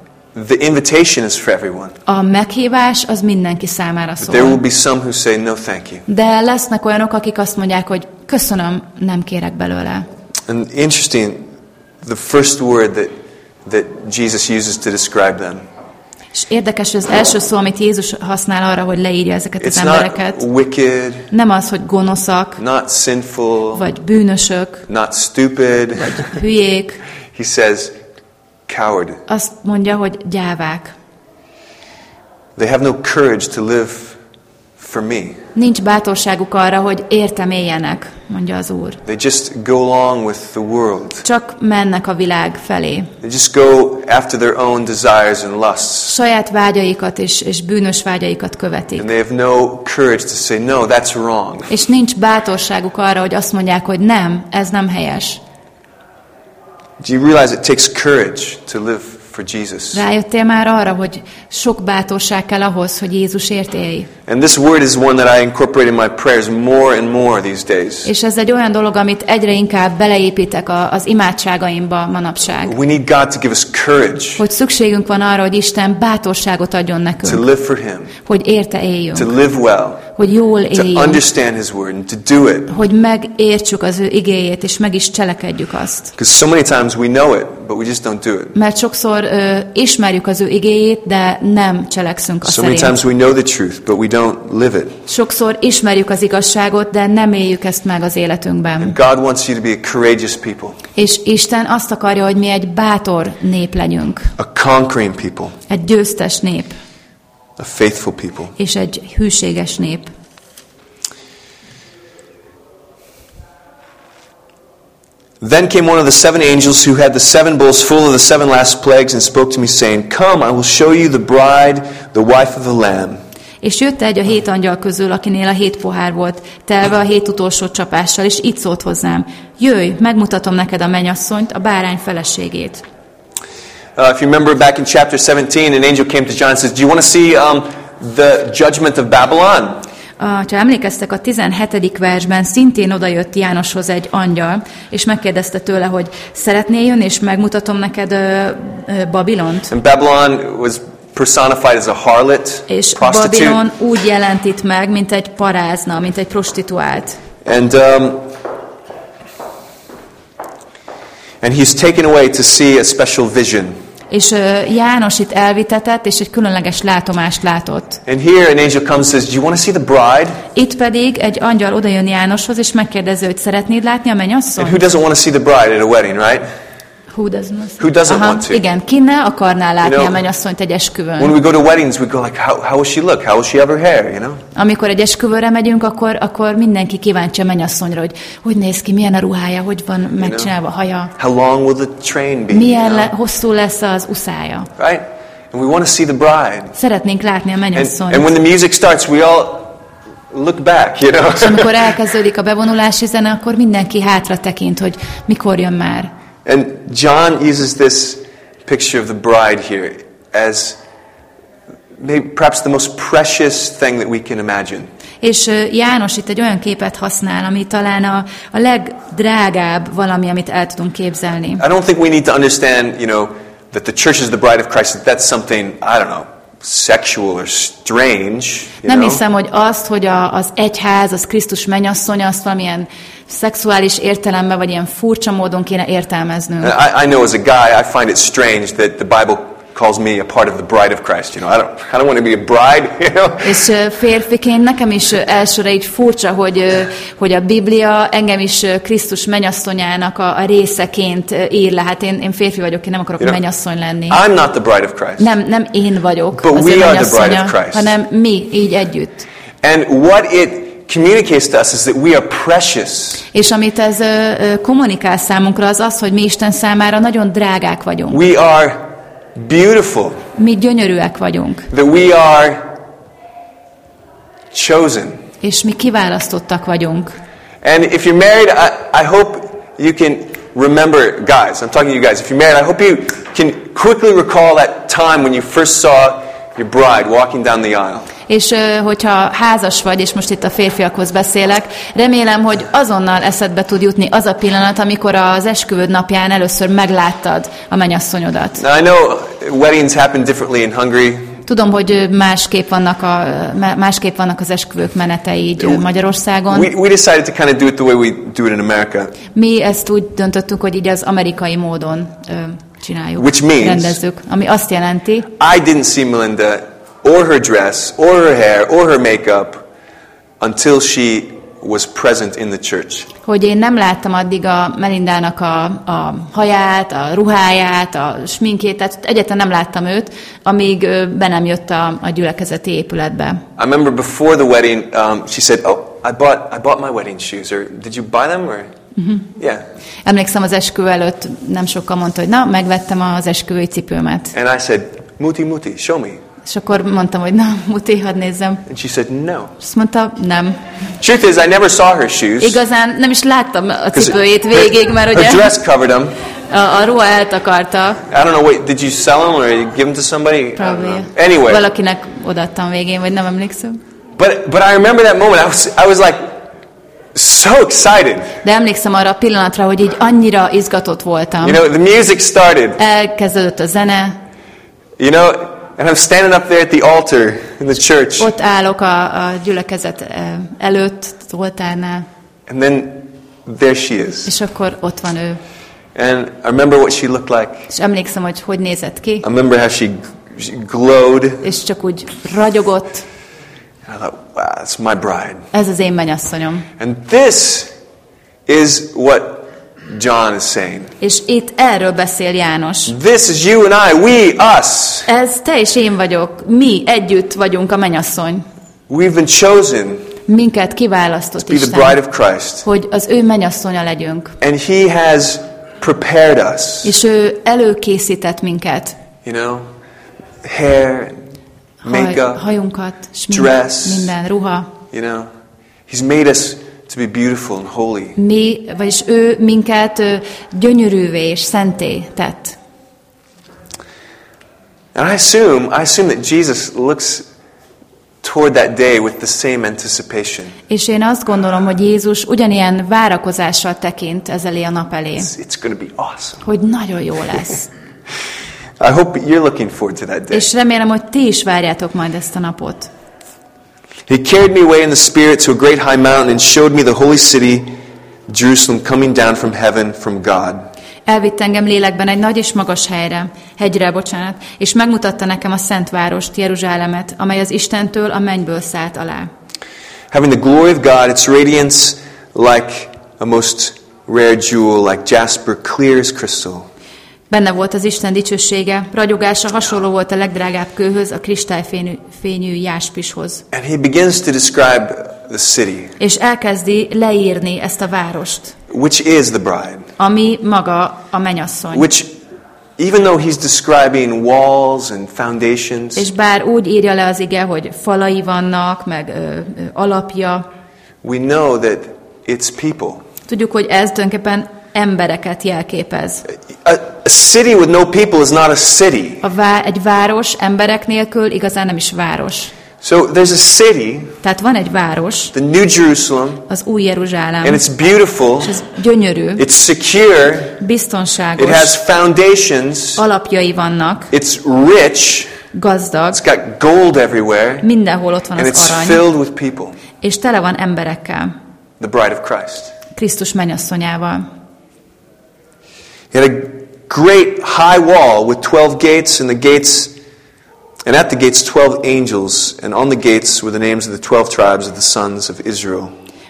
The invitation is for everyone. A meghívás az mindenki számára But there will szól. be some who say, no, thank you. De lesznek olyanok, akik azt mondják, hogy köszönöm, nem kérek belőle. And interesting, the first word that, that Jesus uses to describe them És érdekes, hogy az első szó, amit Jézus használ arra, hogy leírja ezeket az It's not embereket, wicked, nem az, hogy gonoszak, not sinful, vagy bűnösök, not stupid. hülyék. He says, coward. Azt mondja, hogy gyávák. They have no courage to live for me. Nincs bátorságuk arra, hogy értem éljenek, mondja az Úr. They just go along with the world. Csak mennek a világ felé. They just go after their own desires and lusts. Saját vágyaikat és, és bűnös vágyaikat követik. And they have no courage to say, no, that's wrong. És nincs bátorságuk arra, hogy azt mondják, hogy nem, ez nem helyes. Do you realize it takes courage to live for Jesus? Rájöttél már arra, hogy sok bátorság kell ahhoz, hogy Jézusért élj. And this word is one that I incorporate in my prayers more and more these days. És ez egy olyan dolog, amit egyre inkább beleépítek a, az imádságaimba manapság. We need God to give us courage Hogy szükségünk van arra, hogy Isten bátorságot adjon to nekünk, live for Him, hogy érte to éljünk, live well, hogy jól to éljünk, understand His word, and to do it. hogy megértsük az ő igéjét, és meg is cselekedjük azt. Because so many times we know it, but we just don't do it. Mert sokszor ö, ismerjük az ő igéjét, de nem cselekszünk a So many szerint. times we know the truth, but we don't live it. Sokszor ismerjük az igazságot, de nem éljük ezt meg az életünkben. God wants you to be a courageous people, És Isten azt akarja, hogy mi egy bátor nép legyünk, a conquering people, egy győztes nép, a faithful people. és egy hűséges nép. Then came one of the seven angels who had the seven bowls full of the seven last plagues and spoke to me, saying, Come, I will show you the bride, the wife of the Lamb. És jött egy a hét angyal közül, akinél a hét pohár volt, telve a hét utolsó csapással, és így szólt hozzám, jöjj, megmutatom neked a mennyasszonyt, a bárány feleségét. Uh, if you remember back in chapter 17, an angel came to John and says, Do you want to see um, the judgment of Babylon? A, ha emlékeztek, a 17. versben szintén odajött Jánoshoz egy angyal, és megkérdezte tőle, hogy szeretnél jönni, és megmutatom neked ö, Babilont? And Babylon was personified as a harlot, És prostitute. Babilon úgy jelent itt meg, mint egy parázna, mint egy prostituált. And, um, and he's taken away to see a special vision. És János itt elvitetett, és egy különleges látomást látott. And here an angel comes and says, Do you want to see the bride? Itt pedig egy angyal odajön Jánoshoz, és megkérdezi, hogy szeretnéd látni a And mennyasszonyt? who doesn't want to see the bride at a wedding, right? Who doesn't, Who doesn't want to? Igen, ki ne akarná látni You know, a mennyasszonyt egy When esküvőn? we go to weddings, we go like, how, how will she look? How will she have her hair, you know? Amikor egy esküvőre megyünk, akkor, akkor mindenki kíváncsi a mennyasszonyra, hogy hogy néz ki, milyen a ruhája, hogy van megcsinálva a haja, How long will the train be? you milyen know? le, hosszú lesz az uszája. Right? And we want to see the bride. Szeretnénk látni a And, mennyasszonyt. and when the music starts, we all look back, you know? És amikor elkezdődik a bevonulási zene, akkor mindenki hátra tekint, hogy mikor jön már. And John uses this picture of the bride here as maybe perhaps the most precious thing that we can imagine. És János itt egy olyan képet használ, ami talán a, a legdrágább valami, amit el tudunk képzelni. I don't think we need to understand, you know, that the church is the bride of Christ, that that's something, I don't know, sexual or strange. You Nem know? hiszem, hogy azt, hogy a, az egyház, az Krisztus mennyasszonya, azt valamilyen szexuális értelemben, vagy ilyen furcsa módon kéne értelmeznünk. I, I know as a guy, I find it strange that the Bible calls me a part of the bride of Christ. You know, I don't, I don't want to be a bride, you know. És férfiként nekem is elsőre így furcsa, hogy, hogy a Biblia engem is Krisztus mennyasszonyának a, a részeként ír le. Hát én, én férfi vagyok, én nem akarok You know, mennyasszony lenni. I'm not the bride of Christ. Nem, nem én vagyok But az we are the bride of Christ. hanem mi, így együtt. And what it communicates to us is that we are precious. És amit ez ö, kommunikál számunkra, az az, hogy mi Isten számára nagyon drágák vagyunk. We are beautiful. Mi gyönyörűek vagyunk, That we are chosen. és mi kiválasztottak vagyunk. And if you're married, I, I hope you can remember, guys, I'm talking to you guys. If you're married, I hope you can quickly recall that time when you first saw your bride walking down the aisle. És hogyha házas vagy, és most itt a férfiakhoz beszélek, remélem, hogy azonnal eszedbe tud jutni az a pillanat, amikor az esküvőd napján először megláttad a mennyasszonyodat. Now, I know weddings happen differently in Hungary. Tudom, hogy másképp vannak, a, má- másképp vannak az esküvők menetei így Magyarországon. We, we decided to kind of do it the way we do it in America. Mi ezt úgy döntöttük, hogy így az amerikai módon ö, csináljuk, Which means- rendezzük. Ami azt jelenti, I didn't see Melinda or her dress or her hair or her makeup until she was present in the church. hogy én nem láttam addig a Melindának a, a haját, a ruháját, a sminkét, tehát egyetlen nem láttam őt, amíg be nem jött a, a gyülekezeti épületbe. I remember before the wedding, um, she said, "Oh, I bought I bought my wedding shoes. Or did you buy them? Or yeah." Emlékszem az eskü előtt nem sokkal mondta, hogy na, megvettem az esküvői cipőmet. And I said, "Muti, muti, show me." És akkor mondtam, hogy na, muti, hadd nézzem. And she said, "No." Azt mondta, nem. Truth is, I never saw her shoes. Igazán nem is láttam a cipőjét her- végig, mert her ugye dress covered them. a, a ruha eltakarta. I don't know. Wait, did you sell them or you give them to somebody? Probably. Anyway, Valakinek odaadtam végén, vagy nem emlékszem. but but I remember that moment. I was I was like so excited. De emlékszem arra a pillanatra, hogy így annyira izgatott voltam. You know, the music started. Elkezdődött a zene, You know, and I'm standing up there at the altar in the church, ott állok a, a gyülekezet előtt, az oltárnál, and then there she is. és akkor ott van ő. And I remember what she looked like. És emlékszem, hogy hogy nézett ki, I remember how she, she glowed. és csak úgy ragyogott. And I thought, wow, that's my bride. Ez az én mennyasszonyom. And this is what John is saying. És itt erről beszél János. This is you and I, we, us. Ez te és én vagyok, mi együtt vagyunk a mennyasszony. We've been chosen Minket kiválasztott to be the bride Isten, of Christ. hogy az ő mennyasszonya legyünk. And he has prepared us. És ő előkészített minket. You know, hair, makeup, hajunkat, smink, dress. minden, ruha. you know. He's made us to be beautiful and holy. Mi, vagyis ő minket gyönyörűvé és szenté tett. And I assume, I assume that Jesus looks toward that day with the same anticipation. És én azt gondolom, hogy Jézus ugyanilyen várakozással tekint ez elé a nap elé, It's, it's going to be awesome. hogy nagyon jó lesz. I hope you're looking forward to that day. És remélem, hogy ti is várjátok majd ezt a napot. He carried me away in the Spirit to a great high mountain and showed me the holy city, Jerusalem, coming down from heaven from God. Elvitt engem lélekben egy nagy és magas helyre, hegyre, bocsánat, és megmutatta nekem a szent várost, Jeruzsálemet, amely az Istentől a mennyből szállt alá. Having the glory of God, its radiance like a most rare jewel, like jasper, clear as crystal. Benne volt az Isten dicsősége, ragyogása hasonló volt a legdrágább kőhöz, a kristályfényű fényű jáspishoz. And he begins to describe the city, És elkezdi leírni ezt a várost, which is the bride, ami maga a menyasszony. which, even though he's describing walls and foundations, És bár úgy írja le az ige, hogy falai vannak, meg ö, ö, alapja, we know that it's people. tudjuk, hogy ez tulajdonképpen embereket jelképez. A, city with no people is not a city. A vá- egy város emberek nélkül igazán nem is város. So there's a city, Tehát van egy város, the New Jerusalem, az új Jeruzsálem, and it's beautiful, és ez gyönyörű, it's secure, it biztonságos, has foundations, alapjai vannak, it's rich, gazdag, it's got gold everywhere, mindenhol ott van and az it's arany, filled with people. és tele van emberekkel, The bride of Christ. Krisztus mennyasszonyával. He had a great high wall with 12 gates, and the gates, and at the gates 12 angels, and on the gates were the names of the 12 tribes of the sons of Israel.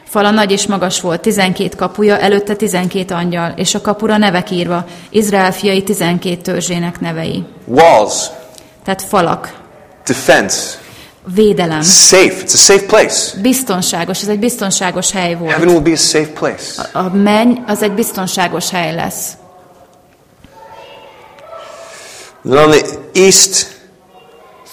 Fala nagy és magas volt, 12 kapuja, előtte 12 angyal, és a kapura nevek írva, Izrael fiai 12 törzsének nevei. Walls, Tehát falak, defense, védelem, safe. It's a safe place. biztonságos, ez egy biztonságos hely Heaven volt. will be a safe place. A menny az egy biztonságos hely lesz. And on the east,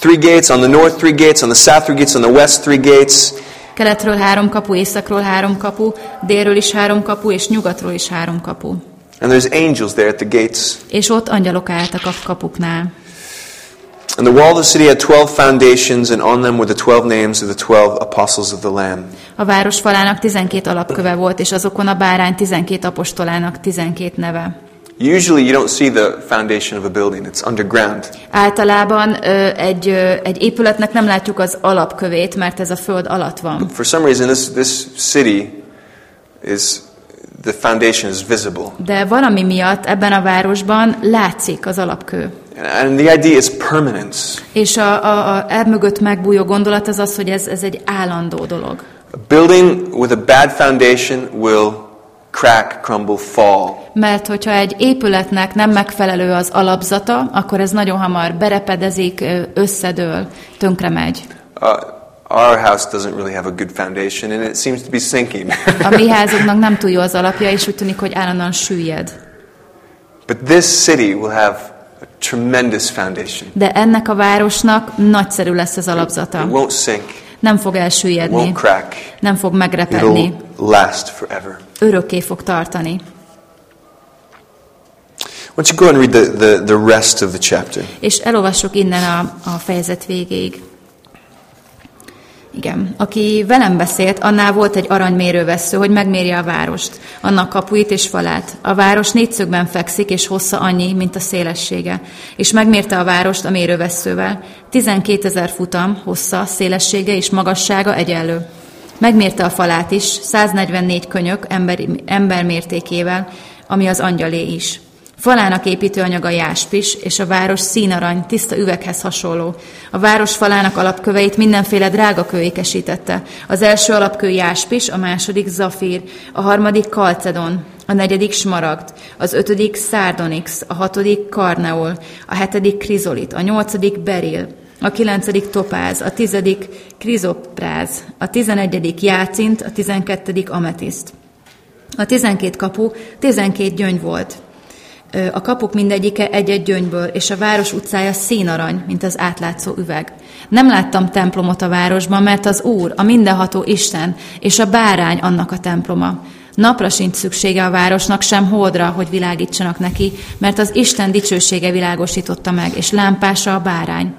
three gates, on the north, three gates, on the south, three gates, on the west, three gates. Keletről három kapu, északról három kapu, délről is három kapu, és nyugatról is három kapu. And there's angels there at the gates. És ott angyalok álltak a kapuknál. And the wall of the city had 12 foundations, and on them were the 12 names of the 12 apostles of the Lamb. A város falának 12 alapköve volt, és azokon a bárány 12 apostolának 12 neve. Usually, you don't see the foundation of a building, it's underground. Általában egy, egy épületnek nem látjuk az alapkövét, mert ez a föld alatt van. For some reason, this, this city is the foundation is visible. De valami miatt ebben a városban látszik az alapkő. And the idea is permanence. És a, a, a emögött megbújó gondolat az az, hogy ez, ez egy állandó dolog. A building with a bad foundation will crack, crumble, fall. Mert hogyha egy épületnek nem megfelelő az alapzata, akkor ez nagyon hamar berepedezik, összedől, tönkre megy. Uh, our house doesn't really have a good foundation, and it seems to be sinking. A mi házunknak nem túl jó az alapja, és úgy tűnik, hogy állandóan süllyed. but this city will have a tremendous foundation. De ennek a városnak nagyszerű lesz az alapzata. It won't sink. Nem fog elsüllyedni, nem fog megrepedni, örökké fog tartani. Why don't you go and read the, the, the rest of the chapter? És elolvassuk innen a, a fejezet végéig. Igen. Aki velem beszélt, annál volt egy aranymérővesző, hogy megmérje a várost, annak kapuit és falát. A város négyszögben fekszik, és hossza annyi, mint a szélessége. És megmérte a várost a mérőveszővel. 12 ezer futam, hossza, szélessége és magassága egyenlő. Megmérte a falát is, 144 könyök emberi, embermértékével, ami az angyalé is. Falának építőanyaga jáspis, és a város színarany, tiszta üveghez hasonló. A város falának alapköveit mindenféle drága kő ékesítette. Az első alapkő jáspis, a második zafír, a harmadik kalcedon, a negyedik smaragd, az ötödik szárdonix, a hatodik karneol, a hetedik krizolit, a nyolcadik beril, a kilencedik topáz, a tizedik krizopráz, a tizenegyedik jácint, a tizenkettedik ametiszt. A tizenkét kapu tizenkét gyöngy volt. A kapuk mindegyike egy-egy gyöngyből, és a város utcája színarany, mint az átlátszó üveg. Nem láttam templomot a városban, mert az Úr, a mindenható Isten, és a bárány annak a temploma. Napra sincs szüksége a városnak, sem holdra, hogy világítsanak neki, mert az Isten dicsősége világosította meg, és lámpása a bárány.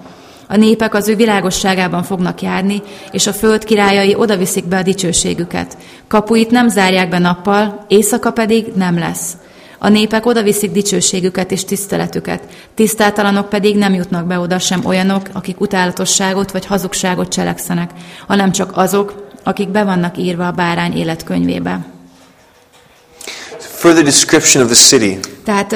A népek az ő világosságában fognak járni, és a föld királyai odaviszik be a dicsőségüket. Kapuit nem zárják be nappal, éjszaka pedig nem lesz. A népek odaviszik dicsőségüket és tiszteletüket, tisztátalanok pedig nem jutnak be oda sem olyanok, akik utálatosságot vagy hazugságot cselekszenek, hanem csak azok, akik be vannak írva a bárány életkönyvébe. Further description of the city, Tehát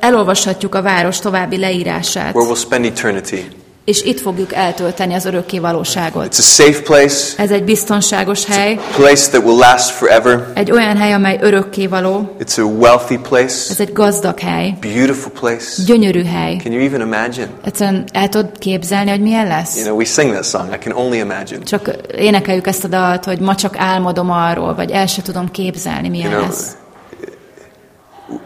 elolvashatjuk a város további leírását, where we'll spend eternity. És itt fogjuk eltölteni az örökké valóságot. It's a safe place, Ez egy biztonságos hely, place that will last forever. egy olyan hely, amely örökké való, It's a wealthy place, ez egy gazdag hely, beautiful place. gyönyörű hely. Can you even imagine? Egyszerűen el tudod képzelni, hogy milyen You lesz? know, we sing that song. I can only imagine. Csak énekeljük ezt a dalt, hogy ma csak álmodom arról, vagy el se tudom képzelni, milyen You know, lesz.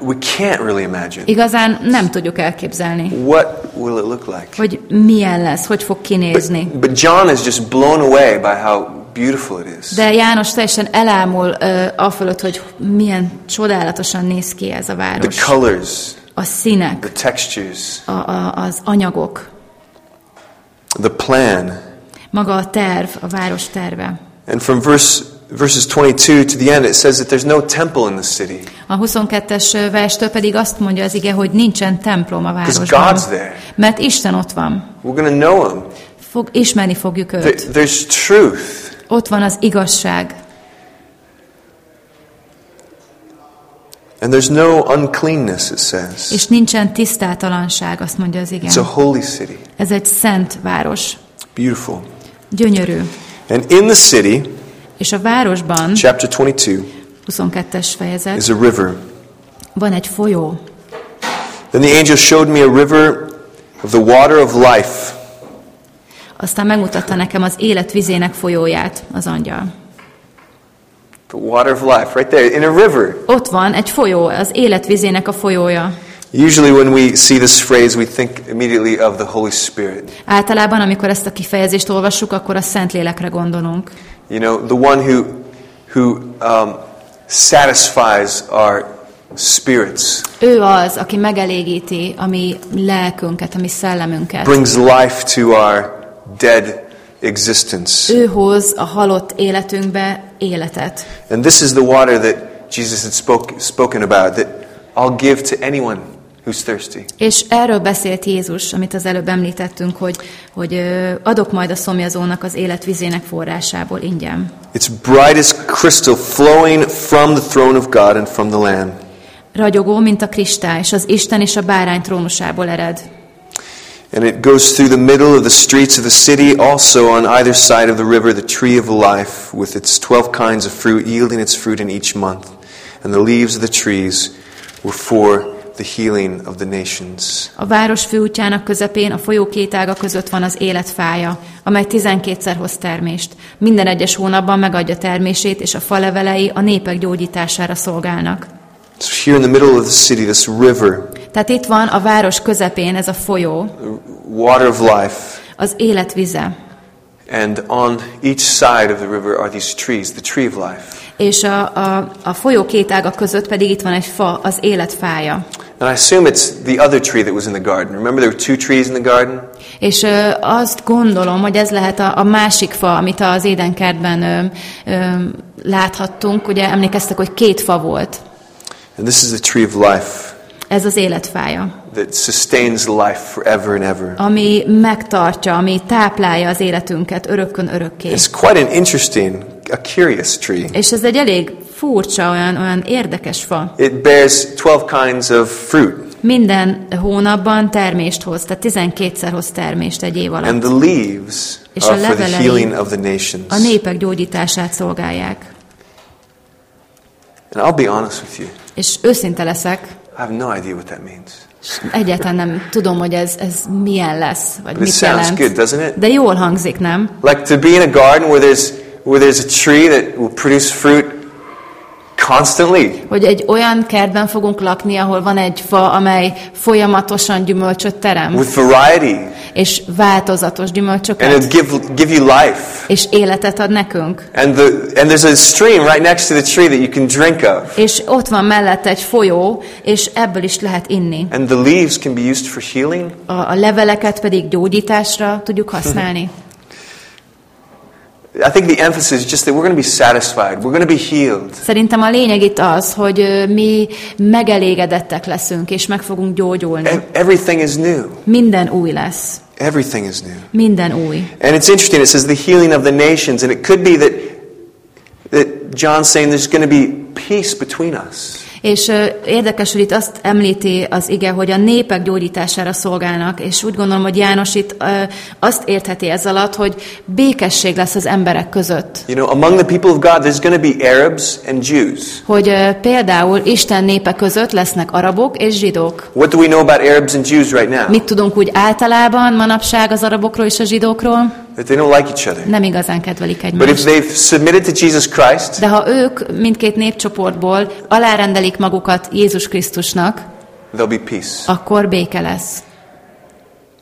We can't really imagine. Igazán nem tudjuk elképzelni, What will it look like? hogy milyen lesz, hogy fog kinézni. But, but John is just blown away by how beautiful it is. De János teljesen elámul uh, afölött, hogy milyen csodálatosan néz ki ez a The város. colors, A színek, the textures, a, a, az anyagok, the plan. maga a terv, a város terve. And from verse verses 22 to the end, it says that there's no temple in the city A 22-es verstől pedig azt mondja az ige, hogy nincsen templom a városban. God's there. Mert Isten ott van. We're going to know Him. Fog, ismerni fogjuk őt. There- There's truth. Ott van az igazság. And there's no uncleanness, it says. És nincsen tisztátalanság, azt mondja az igen. It's a holy city. Ez egy szent város. Beautiful. Gyönyörű. And in the city, És a városban, chapter 22, 22-es fejezet, is a river. van egy folyó. Then the angel showed me a river of the water of life, Aztán megmutatta nekem az élet vizének folyóját, az angyal. the water of life, right there, in a river. Ott van egy folyó, az élet vizének a folyója. Usually, when we see this phrase, we think immediately of the Holy Spirit. Általában, amikor ezt a kifejezést olvassuk, akkor a Szentlélekre gondolunk. You know, the one who, who um, satisfies our spirits, Ő az, aki megelégíti a mi lelkünket, a mi szellemünket. brings life to our dead existence. Ő hoz a halott életünkbe életet. And this is the water that Jesus had spoke, spoken about, that I'll give to anyone Who's thirsty? És erről beszélt Jézus, amit az előbb említettünk, hogy, hogy adok majd a szomjazónak az élet vizének forrásából ingyen. It's bright as crystal, flowing from the throne of God and from the Lamb. Ragyogó, mint a kristály, és az Isten és a bárány trónusából ered. And it goes through the middle of the streets of the city, also on either side of the river, the tree of life, with its twelve kinds of fruit, yielding its fruit in each month. And the leaves of the trees were for the healing of the nations. A város főútjának közepén, a folyó két ága között van az élet fája, amely tizenkétszer hoz termést. Minden egyes hónapban megadja termését, és a falevelei a népek gyógyítására szolgálnak. So here in the middle of the city, this river, Tehát itt van a város közepén ez a folyó, water of life, az élet vize. and on each side of the river are these trees, the tree of life. És a, a, a folyó két ága között pedig itt van egy fa, az élet fája. And I assume it's the other tree that was in the garden. Remember there were two trees in the garden? És ö, azt gondolom, hogy ez lehet a, a másik fa, amit az édenkertben ö, ö, láthattunk. Ugye emlékeztek, hogy két fa volt. And this is the tree of life Ez az életfája, that sustains life forever and ever. ami megtartja, ami táplálja az életünket örökkön örökké. It's quite an interesting, a curious tree. És ez egy elég furcsa, olyan, olyan érdekes fa. It bears 12 kinds of fruit, Minden hónapban termést hoz, tehát 12-szer hoz termést egy év alatt. and the leaves És a levelei healing of the A népek gyógyítását szolgálják. And I'll be honest with you, És őszinte leszek, I have no idea what that means. egyáltalán nem tudom, hogy ez, ez milyen lesz, vagy But it mit jelent. good, doesn't it? De jól hangzik, nem? Like to be in a garden where there's where there's a tree that will produce fruit constantly. Hogy egy olyan kertben fogunk lakni, ahol van egy fa, amely folyamatosan gyümölcsöt terem, with variety, és változatos and gyümölcsöket, it'll give give you life. és életet ad nekünk. And the and there's a stream right next to the tree that you can drink of, És ott van mellette egy folyó, és ebből is lehet inni. and the leaves can be used for healing. A, a leveleket pedig gyógyításra tudjuk használni. I think the emphasis is just that we're going to be satisfied. We're going to be healed. Szerintem a lényeg itt az, hogy mi megelégedettek leszünk, és meg fogunk gyógyulni. Ev- Everything is new. Minden új lesz. Everything is new. Minden új. And it's interesting. It says the healing of the nations, and it could be that that John's saying there's going to be peace between us. És ö, érdekes, hogy itt azt említi az ige, hogy a népek gyógyítására szolgálnak, és úgy gondolom, hogy János itt azt értheti ez alatt, hogy békesség lesz az emberek között. You know, among the people of God, there's going to be Arabs and Jews. Hogy például Isten népe között lesznek arabok és zsidók. What do we know about Arabs and Jews right now? Mit tudunk úgy általában manapság az arabokról és a zsidókról? That they don't like each other. Nem igazán kedvelik But if egymást. they've submitted to Jesus Christ, De ha ők mindkét népcsoportból alárendelik magukat Jézus Krisztusnak, there'll be peace. akkor béke lesz.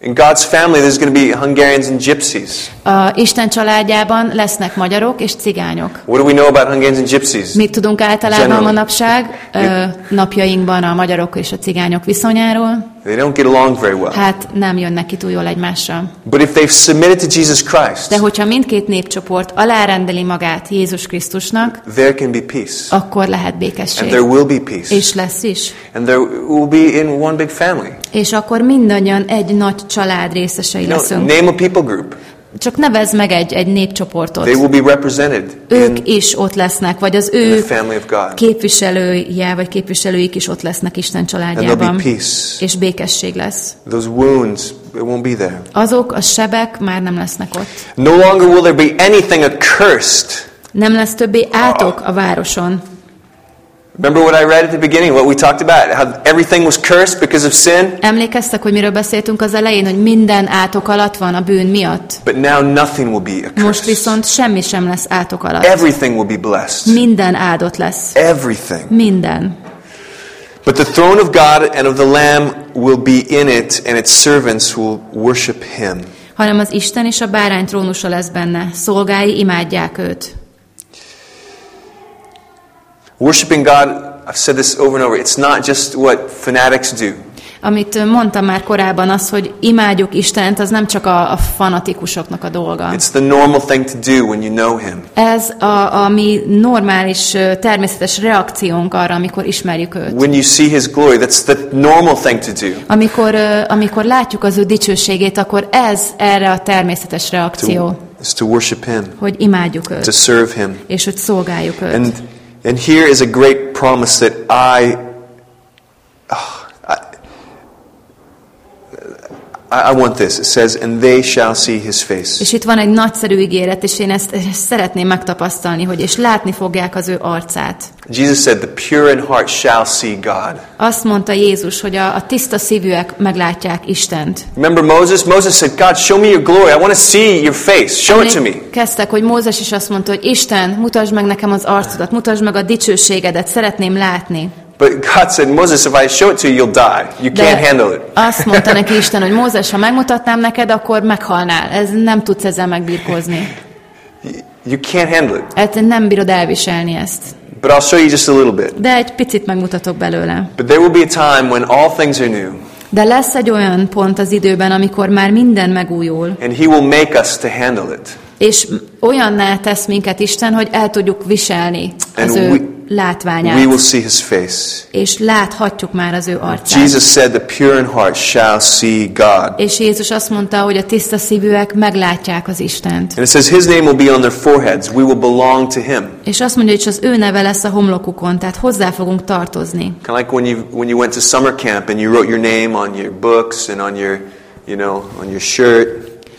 In God's family, there's going to be Hungarians and Gypsies. A Isten családjában lesznek magyarok és cigányok. What do we know about Hungarians and Gypsies? Mit tudunk általában Generally. manapság napjainkban a magyarok és a cigányok viszonyáról? They don't get along very well. Hát nem jönnek ki túl jól egymással. But if they've submitted to Jesus Christ, De hogyha mindkét népcsoport alárendeli magát Jézus Krisztusnak, there can be peace. akkor lehet And there békesség. will be peace. És lesz is. And there will be in one big family. És akkor mindannyian egy nagy család részesei You know, leszünk. name a people group. Csak nevezd meg egy, egy népcsoportot. They will be represented Ők is ott lesznek, vagy az ő képviselője, vagy képviselőik is ott lesznek Isten családjában. És békesség lesz. Those wounds, it won't be there. Azok a sebek már nem lesznek ott. No longer will there be anything accursed. Nem lesz többé átok a városon. Remember what I read at the beginning, what we talked about, how everything was cursed because of sin? Emlékeztek, hogy miről beszéltünk az elején, hogy minden átok alatt van a bűn miatt. But now nothing will be Most accursed. viszont semmi sem lesz átok alatt. Everything will be blessed. Minden áldott lesz. Everything. Minden. But the throne of God and of the Lamb will be in it, and its servants will worship him. Hanem az Isten és a bárány trónusa lesz benne. Szolgái imádják őt. Worshipping God, I've said this over and over, it's not just what fanatics do. Amit mondtam már korábban, az, hogy imádjuk Istent, az nem csak a, a fanatikusoknak a dolga. It's the normal thing to do when you know Him. Ez a, a mi normális, természetes reakciónk arra, amikor ismerjük őt. When you see His glory, that's the normal thing to do. Amikor, amikor látjuk az ő dicsőségét, akkor ez erre a természetes reakció, To, is to worship Him, hogy imádjuk to őt, serve Him. és hogy szolgáljuk őt. And, and here is a great promise that I, ah, I, want this. It says, and they shall see his face. És itt van egy nagyszerű ígéret, és én ezt, ezt szeretném megtapasztalni, hogy és látni fogják az ő arcát. Jesus said, the pure in heart shall see God. Azt mondta Jézus, hogy a, a tiszta szívűek meglátják Istent. Remember Moses? Moses said, God, show me your glory. I want to see your face. Show it to me. Kezdtek, hogy Mózes is azt mondta, hogy Isten, mutasd meg nekem az arcodat, mutasd meg a dicsőségedet, szeretném látni. But God said, Moses, if I show it to you, you'll die. You can't handle it. azt mondta neki Isten, hogy Mózes, ha megmutatnám neked, akkor meghalnál. Ez nem tudsz ezzel megbirkózni. You can't handle it. Hát nem bírod elviselni ezt. But I'll show you just a little bit. De egy picit megmutatok belőle. But there will be a time when all things are new, De lesz egy olyan pont az időben, amikor már minden megújul, and He will make us to handle it. És olyanná tesz minket Isten, hogy el tudjuk viselni az And ő we- látványát, We will see His face. és láthatjuk már az ő arcát. Jesus said, the pure in heart shall see God. És Jézus azt mondta, hogy a tiszta szívűek meglátják az Istent. And it says, His name will be on their foreheads. We will belong to Him. És azt mondja, hogy az ő neve lesz a homlokukon, tehát hozzá fogunk tartozni. Kind of like when you, when you went to summer camp and you wrote your name on your books and on your, you know, on your shirt.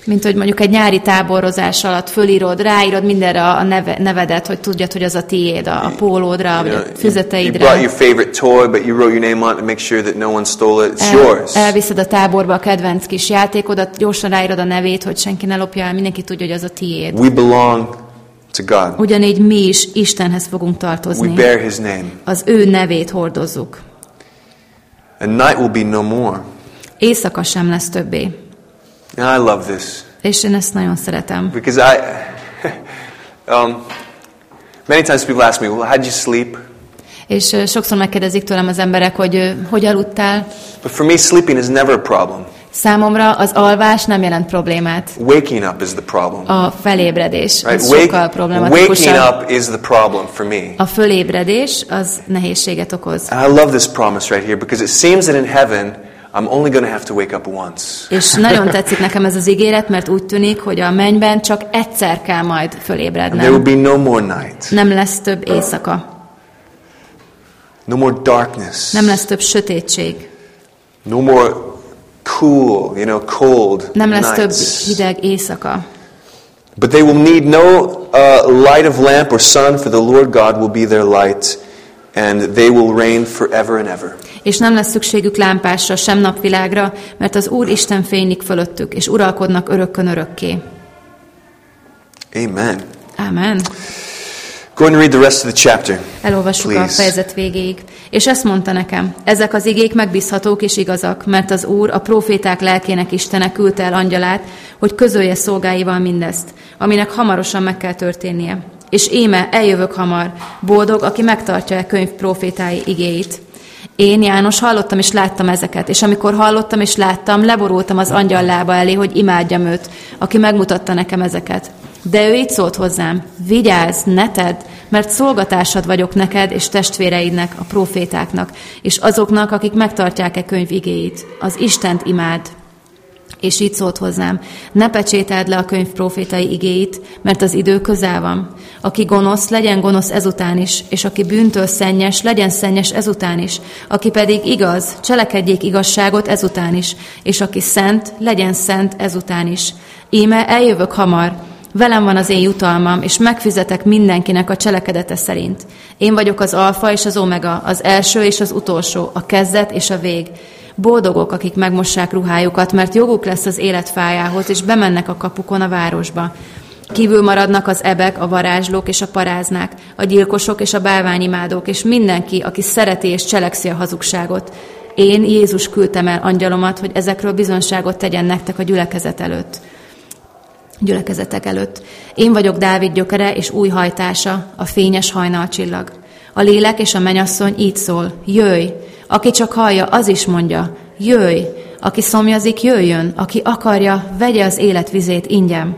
Mint hogy mondjuk egy nyári táborozás alatt fölírod, ráírod mindenre a neve, nevedet, hogy tudjad, hogy az a tiéd, a, a pólódra, vagy You, a know, you, you füzeteidre. your favorite toy, but you wrote your name on it to make sure that no one stole it. It's El, yours. elviszed a táborba a kedvenc kis játékodat, gyorsan ráírod a nevét, hogy senki ne lopja el, mindenki tudja, hogy az a tiéd. We belong to God. Ugyanígy mi is Istenhez fogunk We tartozni. bear His name. Az ő nevét hordozzuk. And night will be no more. Éjszaka sem lesz többé. And I love this És én ezt nagyon szeretem. because I, um, many times people ask me, well, how'd you sleep? És sokszor megkérdezik tőlem az emberek, hogy hogy aludtál. But for me, sleeping is never a problem. Számomra az alvás nem jelent problémát. Waking up is the problem. A felébredés Right? az sokkal Wake, problematikusabb. waking up is the problem for me. A fölébredés az nehézséget okoz. And I love this promise right here because it seems that in heaven, I'm only going to have to wake up once. És nagyon tetszik nekem ez az ígéret, mert úgy tűnik, hogy a mennyben csak egyszer kell majd And there will fölébrednem. be no more night, Nem lesz több éjszaka. no more darkness, Nem lesz több sötétség. no more cool, you know, cold Nem lesz több nights. hideg éjszaka. But they will need no uh, light of lamp or sun, for the Lord God will be their light, and they will reign forever and ever. És nem lesz szükségük lámpásra, sem napvilágra, mert az Úr Isten fénylik fölöttük, és uralkodnak örökkön örökké. Amen. Ámen. Go and read the rest of the chapter. Elolvassuk a Please. fejezet végéig. És ezt mondta nekem, ezek az igék megbízhatók és igazak, mert az Úr a proféták lelkének Istene küldte el angyalát, hogy közölje szolgáival mindezt, aminek hamarosan meg kell történnie. És éme, eljövök hamar, boldog, aki megtartja e könyv profétái igéit. Én, János, hallottam és láttam ezeket, és amikor hallottam és láttam, leborultam az angyal lába elé, hogy imádjam őt, aki megmutatta nekem ezeket. De ő így szólt hozzám, vigyázz, ne tedd, mert szolgatásad vagyok neked és testvéreidnek, a profétáknak, és azoknak, akik megtartják-e könyv igéit. Az Istent imád. És így szólt hozzám, ne pecsételd le a könyv profétai igéit, mert az idő közel van. Aki gonosz, legyen gonosz ezután is, és aki bűntől szennyes, legyen szennyes ezután is. Aki pedig igaz, cselekedjék igazságot ezután is, és aki szent, legyen szent ezután is. Íme eljövök hamar, Velem van az én jutalmam, és megfizetek mindenkinek a cselekedete szerint. Én vagyok az alfa és az omega, az első és az utolsó, a kezdet és a vég. Boldogok, akik megmossák ruhájukat, mert joguk lesz az életfájához, és bemennek a kapukon a városba. Kívül maradnak az ebek, a varázslók és a paráznák, a gyilkosok és a bálványimádók, és mindenki, aki szereti és cselekszi a hazugságot. Én, Jézus küldtem el angyalomat, hogy ezekről bizonságot tegyen nektek a gyülekezet előtt gyülekezetek előtt. Én vagyok Dávid gyökere és új hajtása, a fényes hajnalcsillag. A lélek és a menyasszony így szól, jöjj, aki csak hallja, az is mondja, jöjj, aki szomjazik, jöjjön, aki akarja, vegye az életvizét ingyen.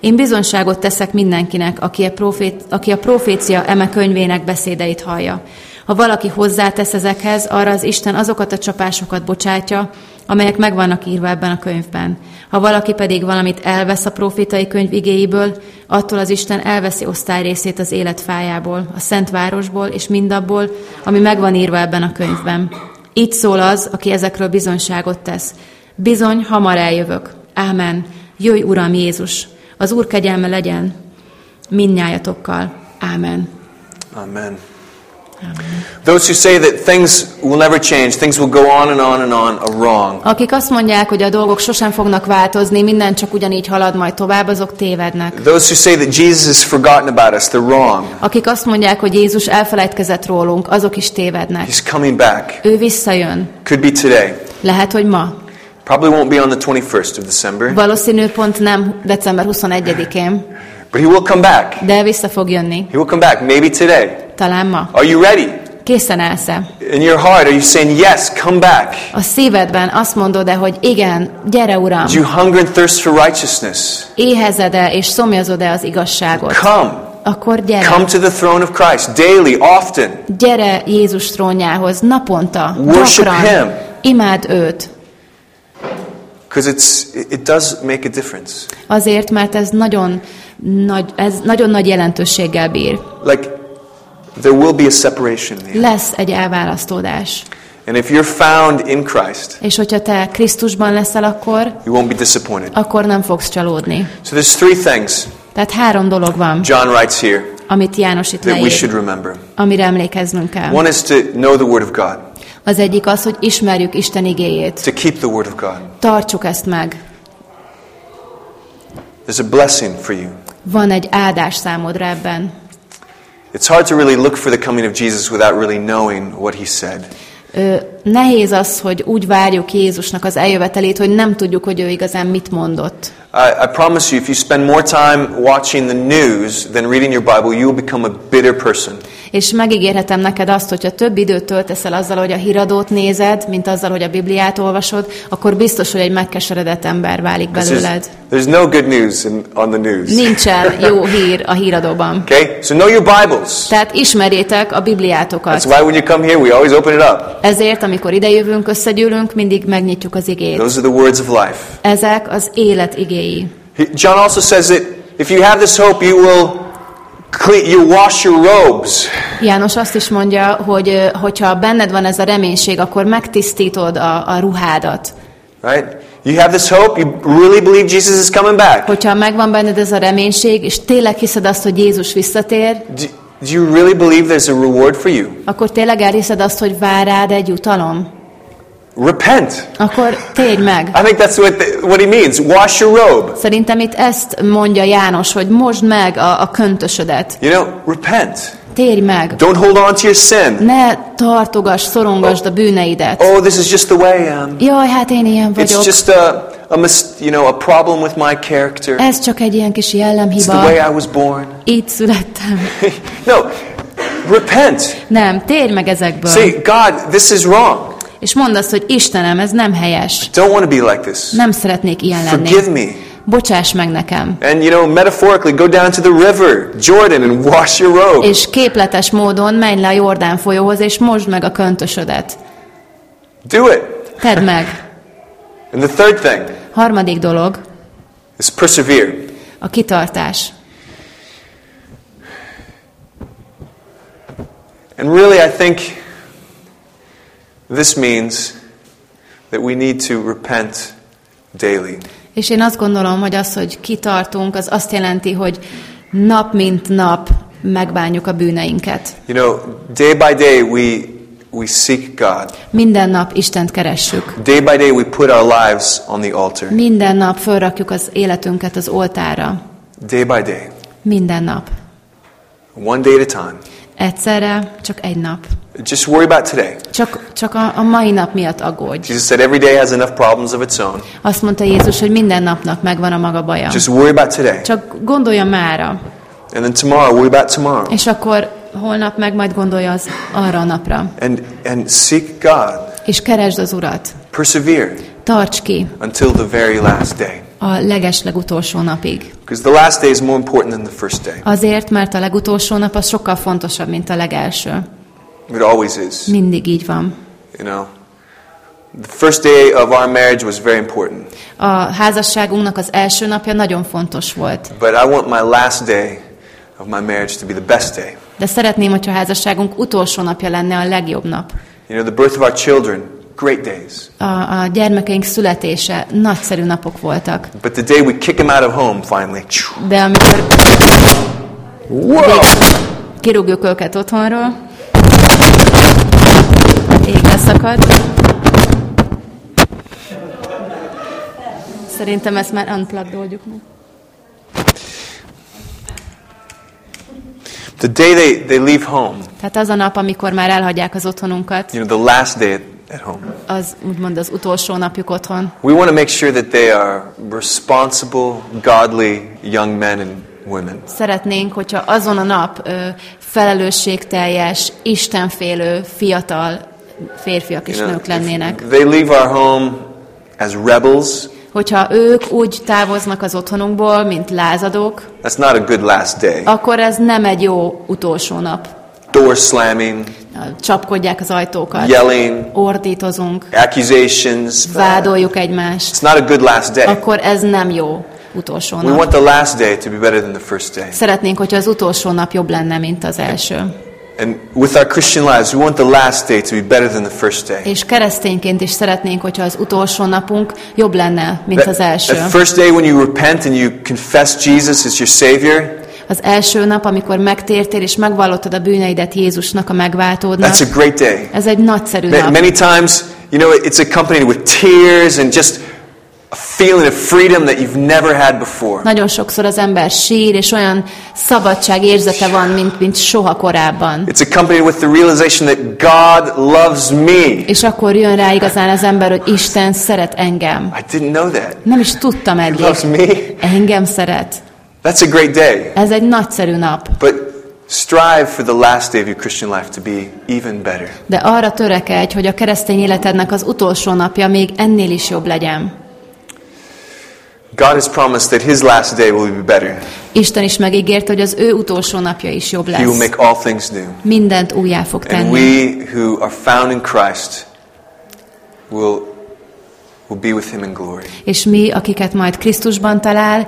Én bizonságot teszek mindenkinek, aki a, profét, aki a profécia eme könyvének beszédeit hallja. Ha valaki hozzátesz ezekhez, arra az Isten azokat a csapásokat bocsátja, amelyek megvannak írva ebben a könyvben. Ha valaki pedig valamit elvesz a profétai könyv igéiből, attól az Isten elveszi osztályrészét az életfájából, a szent városból és mindabból, ami megvan írva ebben a könyvben. Így szól az, aki ezekről bizonyságot tesz. Bizony, hamar eljövök. Ámen. Jöjj, Uram Jézus! Az Úr kegyelme legyen mindnyájatokkal. Ámen. Amen. Those who say that things will never change, things will go on and on and on, are wrong. Akik azt mondják, hogy a dolgok sosem fognak változni, minden csak ugyanígy halad majd tovább, azok tévednek. Those who say that Jesus has forgotten about us, they're wrong. Akik azt mondják, hogy Jézus elfelejtkezett rólunk, azok is tévednek. He's coming back. Ő visszajön. Could be today. Lehet, hogy ma. Probably won't be on the 21st of December, Valószínű pont nem december 21-én, but he will come back. de vissza fog jönni. He will come back, maybe today. Talán ma. Are you ready? Készen állsz-e? In your heart, are you saying, Yes, come back? A szívedben azt mondod-e, hogy igen, gyere Uram, Do you hunger and thirst for righteousness? éhezed-e és szomjazod-e az igazságot? Come. Akkor gyere. Come to the throne of Christ daily, often. Gyere Jézus trónjához naponta, Worship gyakran. Him. Imád őt. Because it's it it does make a difference. Azért, mert ez nagyon nagy, ez nagyon nagy jelentőséggel bír. Like there will be a separation there. Lesz egy elválasztódás. And if you're found in Christ, És hogyha te Krisztusban leszel, akkor, you won't be disappointed. akkor nem fogsz csalódni. So there's three things Tehát három dolog van, John writes here amit János itt that we should leír, remember. amire emlékeznünk kell. One is to know the word of God, Az egyik az, hogy ismerjük Isten igéjét. to keep the word of God. Tartsuk ezt meg. There's a blessing for you. Van egy áldás számodra ebben. It's hard to really look for the coming of Jesus without really knowing what he said. Ö, nehéz az, hogy úgy várjuk Jézusnak az eljövetelét, hogy nem tudjuk, hogy ő igazán mit mondott. I, I promise you, if you spend more time watching the news than reading your Bible, you will become a bitter person. És megígérhetem neked azt, hogyha több időt töltesz el azzal, hogy a híradót nézed, mint azzal, hogy a Bibliát olvasod, akkor biztos, hogy egy megkeseredett ember válik belőled. there's no good news in, on the news. Nincsen jó hír a híradóban. Okay? So know your Bibles. Tehát ismerjétek a Bibliátokat. That's why when you come here, we always open it up. Ezért, amikor idejövünk, összegyűlünk, mindig megnyitjuk az igét. Those are the words of life. Ezek az élet igéi. John also says that if you have this hope, you will you wash your robes. János azt is mondja, hogy hogyha benned van ez a reménység, akkor megtisztítod a, a ruhádat. Right? You have this hope. You really believe Jesus is coming back. Hogyha megvan benned ez a reménység, és tényleg hiszed azt, hogy Jézus visszatér, Do, do you really believe there's a reward for you? akkor tényleg elhiszed azt, hogy vár rád egy jutalom? Repent. Akkor térj meg. I think that's what, the, what he means. Wash your robe. Szerintem itt ezt mondja János, hogy mosd meg a, a köntösödet. You know, repent. Térj meg. Don't hold on to your sin. Ne tartogass, szorongasd a bűneidet. Oh, this is just the way I am. Jaj, hát én ilyen It's vagyok. just a, a mis- you know, a problem with my character. Ez csak egy ilyen kis It's the jellemhiba. way I was born. Így születtem. no, repent. Nem, térj meg ezekből. Say, God, this is wrong. És mondd azt, hogy Istenem, ez nem helyes. Don't want to be like this. Nem szeretnék ilyen lenni. Forgive me. Bocsáss meg nekem. And you know, metaphorically, go down to the river, Jordan, and wash your robe. És képletes módon menj le a Jordán folyóhoz, és mosd meg a köntösödet. Do it. Tedd meg. And the third thing Harmadik dolog, is persevere. a kitartás. And really, I think this means that we need to repent daily. És én azt gondolom, hogy az, hogy kitartunk, az azt jelenti, hogy nap mint nap megbánjuk a bűneinket. You know, day by day we we seek God. Minden nap Istent keressük. Day by day we put our lives on the altar. Minden nap fölrakjuk az életünket az oltára. Day by day, Minden nap. one day at a time. Egyszerre, csak egy nap. Just worry about today. Csak, csak a, a mai nap miatt aggódj. Jesus said every day has enough problems of its own. Azt mondta Jézus, hogy minden napnak megvan a maga baja. Just worry about today. Csak gondolja mára, And then tomorrow, worry about tomorrow. és akkor holnap meg majd gondolja az arra a napra. And and seek God. És keresd az Urat. Persevere Tarts ki until the very last day. a legeslegutolsó napig. The last day is more important than the first day. Azért, mert a legutolsó nap az sokkal fontosabb, mint a legelső. It always is. Mindig így van. You know, the first day of our marriage was very important, A házasságunknak az első napja nagyon fontos volt. but I want my last day of my marriage to be the best day. De szeretném, hogyha a házasságunk utolsó napja lenne a legjobb nap. You know, the birth of our children, great days. A, a gyermekeink születése nagyszerű napok voltak. But the day we kick them out of home finally, De amikor whoa! kirúgjuk őket otthonról, ég leszakad. Szerintem ezt már unplugged oldjuk meg. The day they, they leave home, Tehát az a nap, amikor már elhagyják az otthonunkat, you know, the last day at home, az úgymond az utolsó napjuk otthon. we want to make sure that they are responsible, godly young men and women. Szeretnénk, hogyha azon a nap ö, felelősségteljes, istenfélő, fiatal férfiak és You know, nők lennének. they leave our home as rebels, Hogyha ők úgy távoznak az otthonunkból, mint lázadók, that's not a good last day. akkor ez nem egy jó utolsó nap. Door slamming, Csapkodják az ajtókat, yelling, ordítozunk, accusations. vádoljuk egymást, It's not a good last day. akkor ez nem jó utolsó We nap. want the last day to be better than the first day. Szeretnénk, hogyha az utolsó nap jobb lenne, mint az első. And with our Christian lives, we want the last day to be better than the first day. És keresztényként is szeretnénk, hogyha az utolsó napunk jobb lenne, mint That, az első. that first day when you repent and you confess Jesus as your Savior, Az első nap, amikor megtértél és megvallottad a bűneidet Jézusnak, a megváltódnak, that's a great day. ez egy nagyszerű Ma- nap. Many times, you know, it's accompanied with tears and just a feeling of freedom that you've never had before. Nagyon sokszor az ember sír, és olyan szabadság érzete van, mint, mint soha korábban. It's accompanied with the realization that God loves me. És akkor jön rá igazán az ember, hogy Isten szeret engem. I didn't know that. Nem is tudtam He eddig. loves me. Engem szeret. That's a great day. Ez egy nagyszerű nap. But strive for the last day of your Christian life to be even better. De arra törekedj, hogy a keresztény életednek az utolsó napja még ennél is jobb legyen. God has promised that His last day will be better. Isten is megígérte, hogy az ő utolsó napja is jobb He will lesz. make all things new. Mindent újjá fog And tenni. we who are found in Christ will, will be with Him in glory. És mi, akiket majd Krisztusban talál,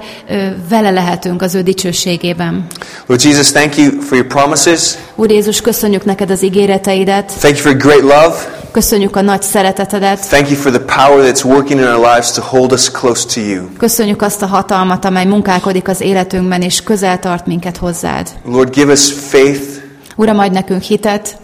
vele lehetünk az ő dicsőségében. Lord Jesus, thank you for your promises. Úr Jézus, köszönjük neked az ígéreteidet, Thank you for your great love. köszönjük a nagy szeretetedet, Thank you for the power that's working in our lives to hold us close to you. köszönjük azt a hatalmat, amely munkálkodik az életünkben, és közel tart minket hozzád. Lord, give us faith Uram, adj nekünk hitet,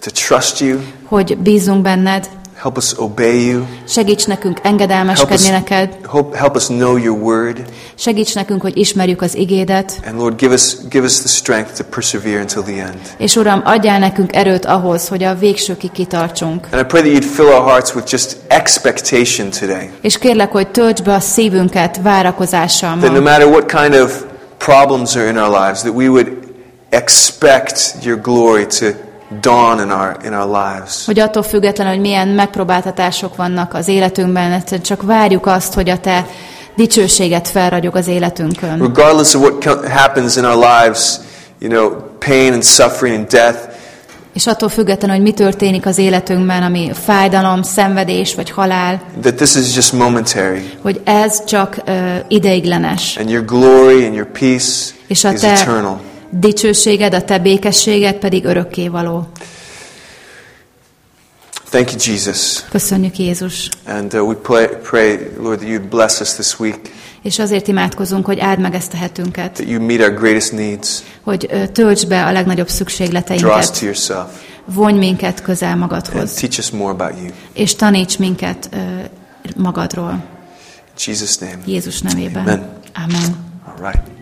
to trust you. hogy bízunk benned, Help us obey you. segíts nekünk Help us, engedelmeskedni neked, help, help us know your word. segíts nekünk, hogy ismerjük az igédet, And Lord, give us, give us the strength to persevere until the end. és Uram, adjál nekünk erőt ahhoz, hogy a végsőkig kitartsunk. And I pray that you'd fill our hearts with just expectation today. És kérlek, hogy töltsd be a szívünket várakozással That no ma. matter what kind of problems are in our lives, that we would expect your glory to dawn in our, in our lives. Hogy attól függetlenül, hogy milyen megpróbáltatások vannak az életünkben, egyszerűen csak várjuk azt, hogy a Te dicsőséget felragyog az életünkön. Regardless of what happens in our lives, you know, pain and suffering and death, És attól függetlenül, hogy mi történik az életünkben, ami fájdalom, szenvedés vagy halál, that this is just momentary. hogy ez csak uh, ideiglenes. And your glory and your peace És a is Te eternal. Dicsőséged, a Te békességed pedig örökkévaló. Thank you, Jesus. Köszönjük Jézus. And uh, we pray, pray, Lord, that you'd bless us this week, És azért imádkozunk, hogy áld meg ezt a hetünket, that you meet our greatest needs, hogy ö, töltsd be a legnagyobb draw us szükségleteinket, to yourself, vonj minket közel and magadhoz, teach us more about you. és taníts minket ö, magadról. In Jesus' name. Jézus nevében. Amen. Amen. All right.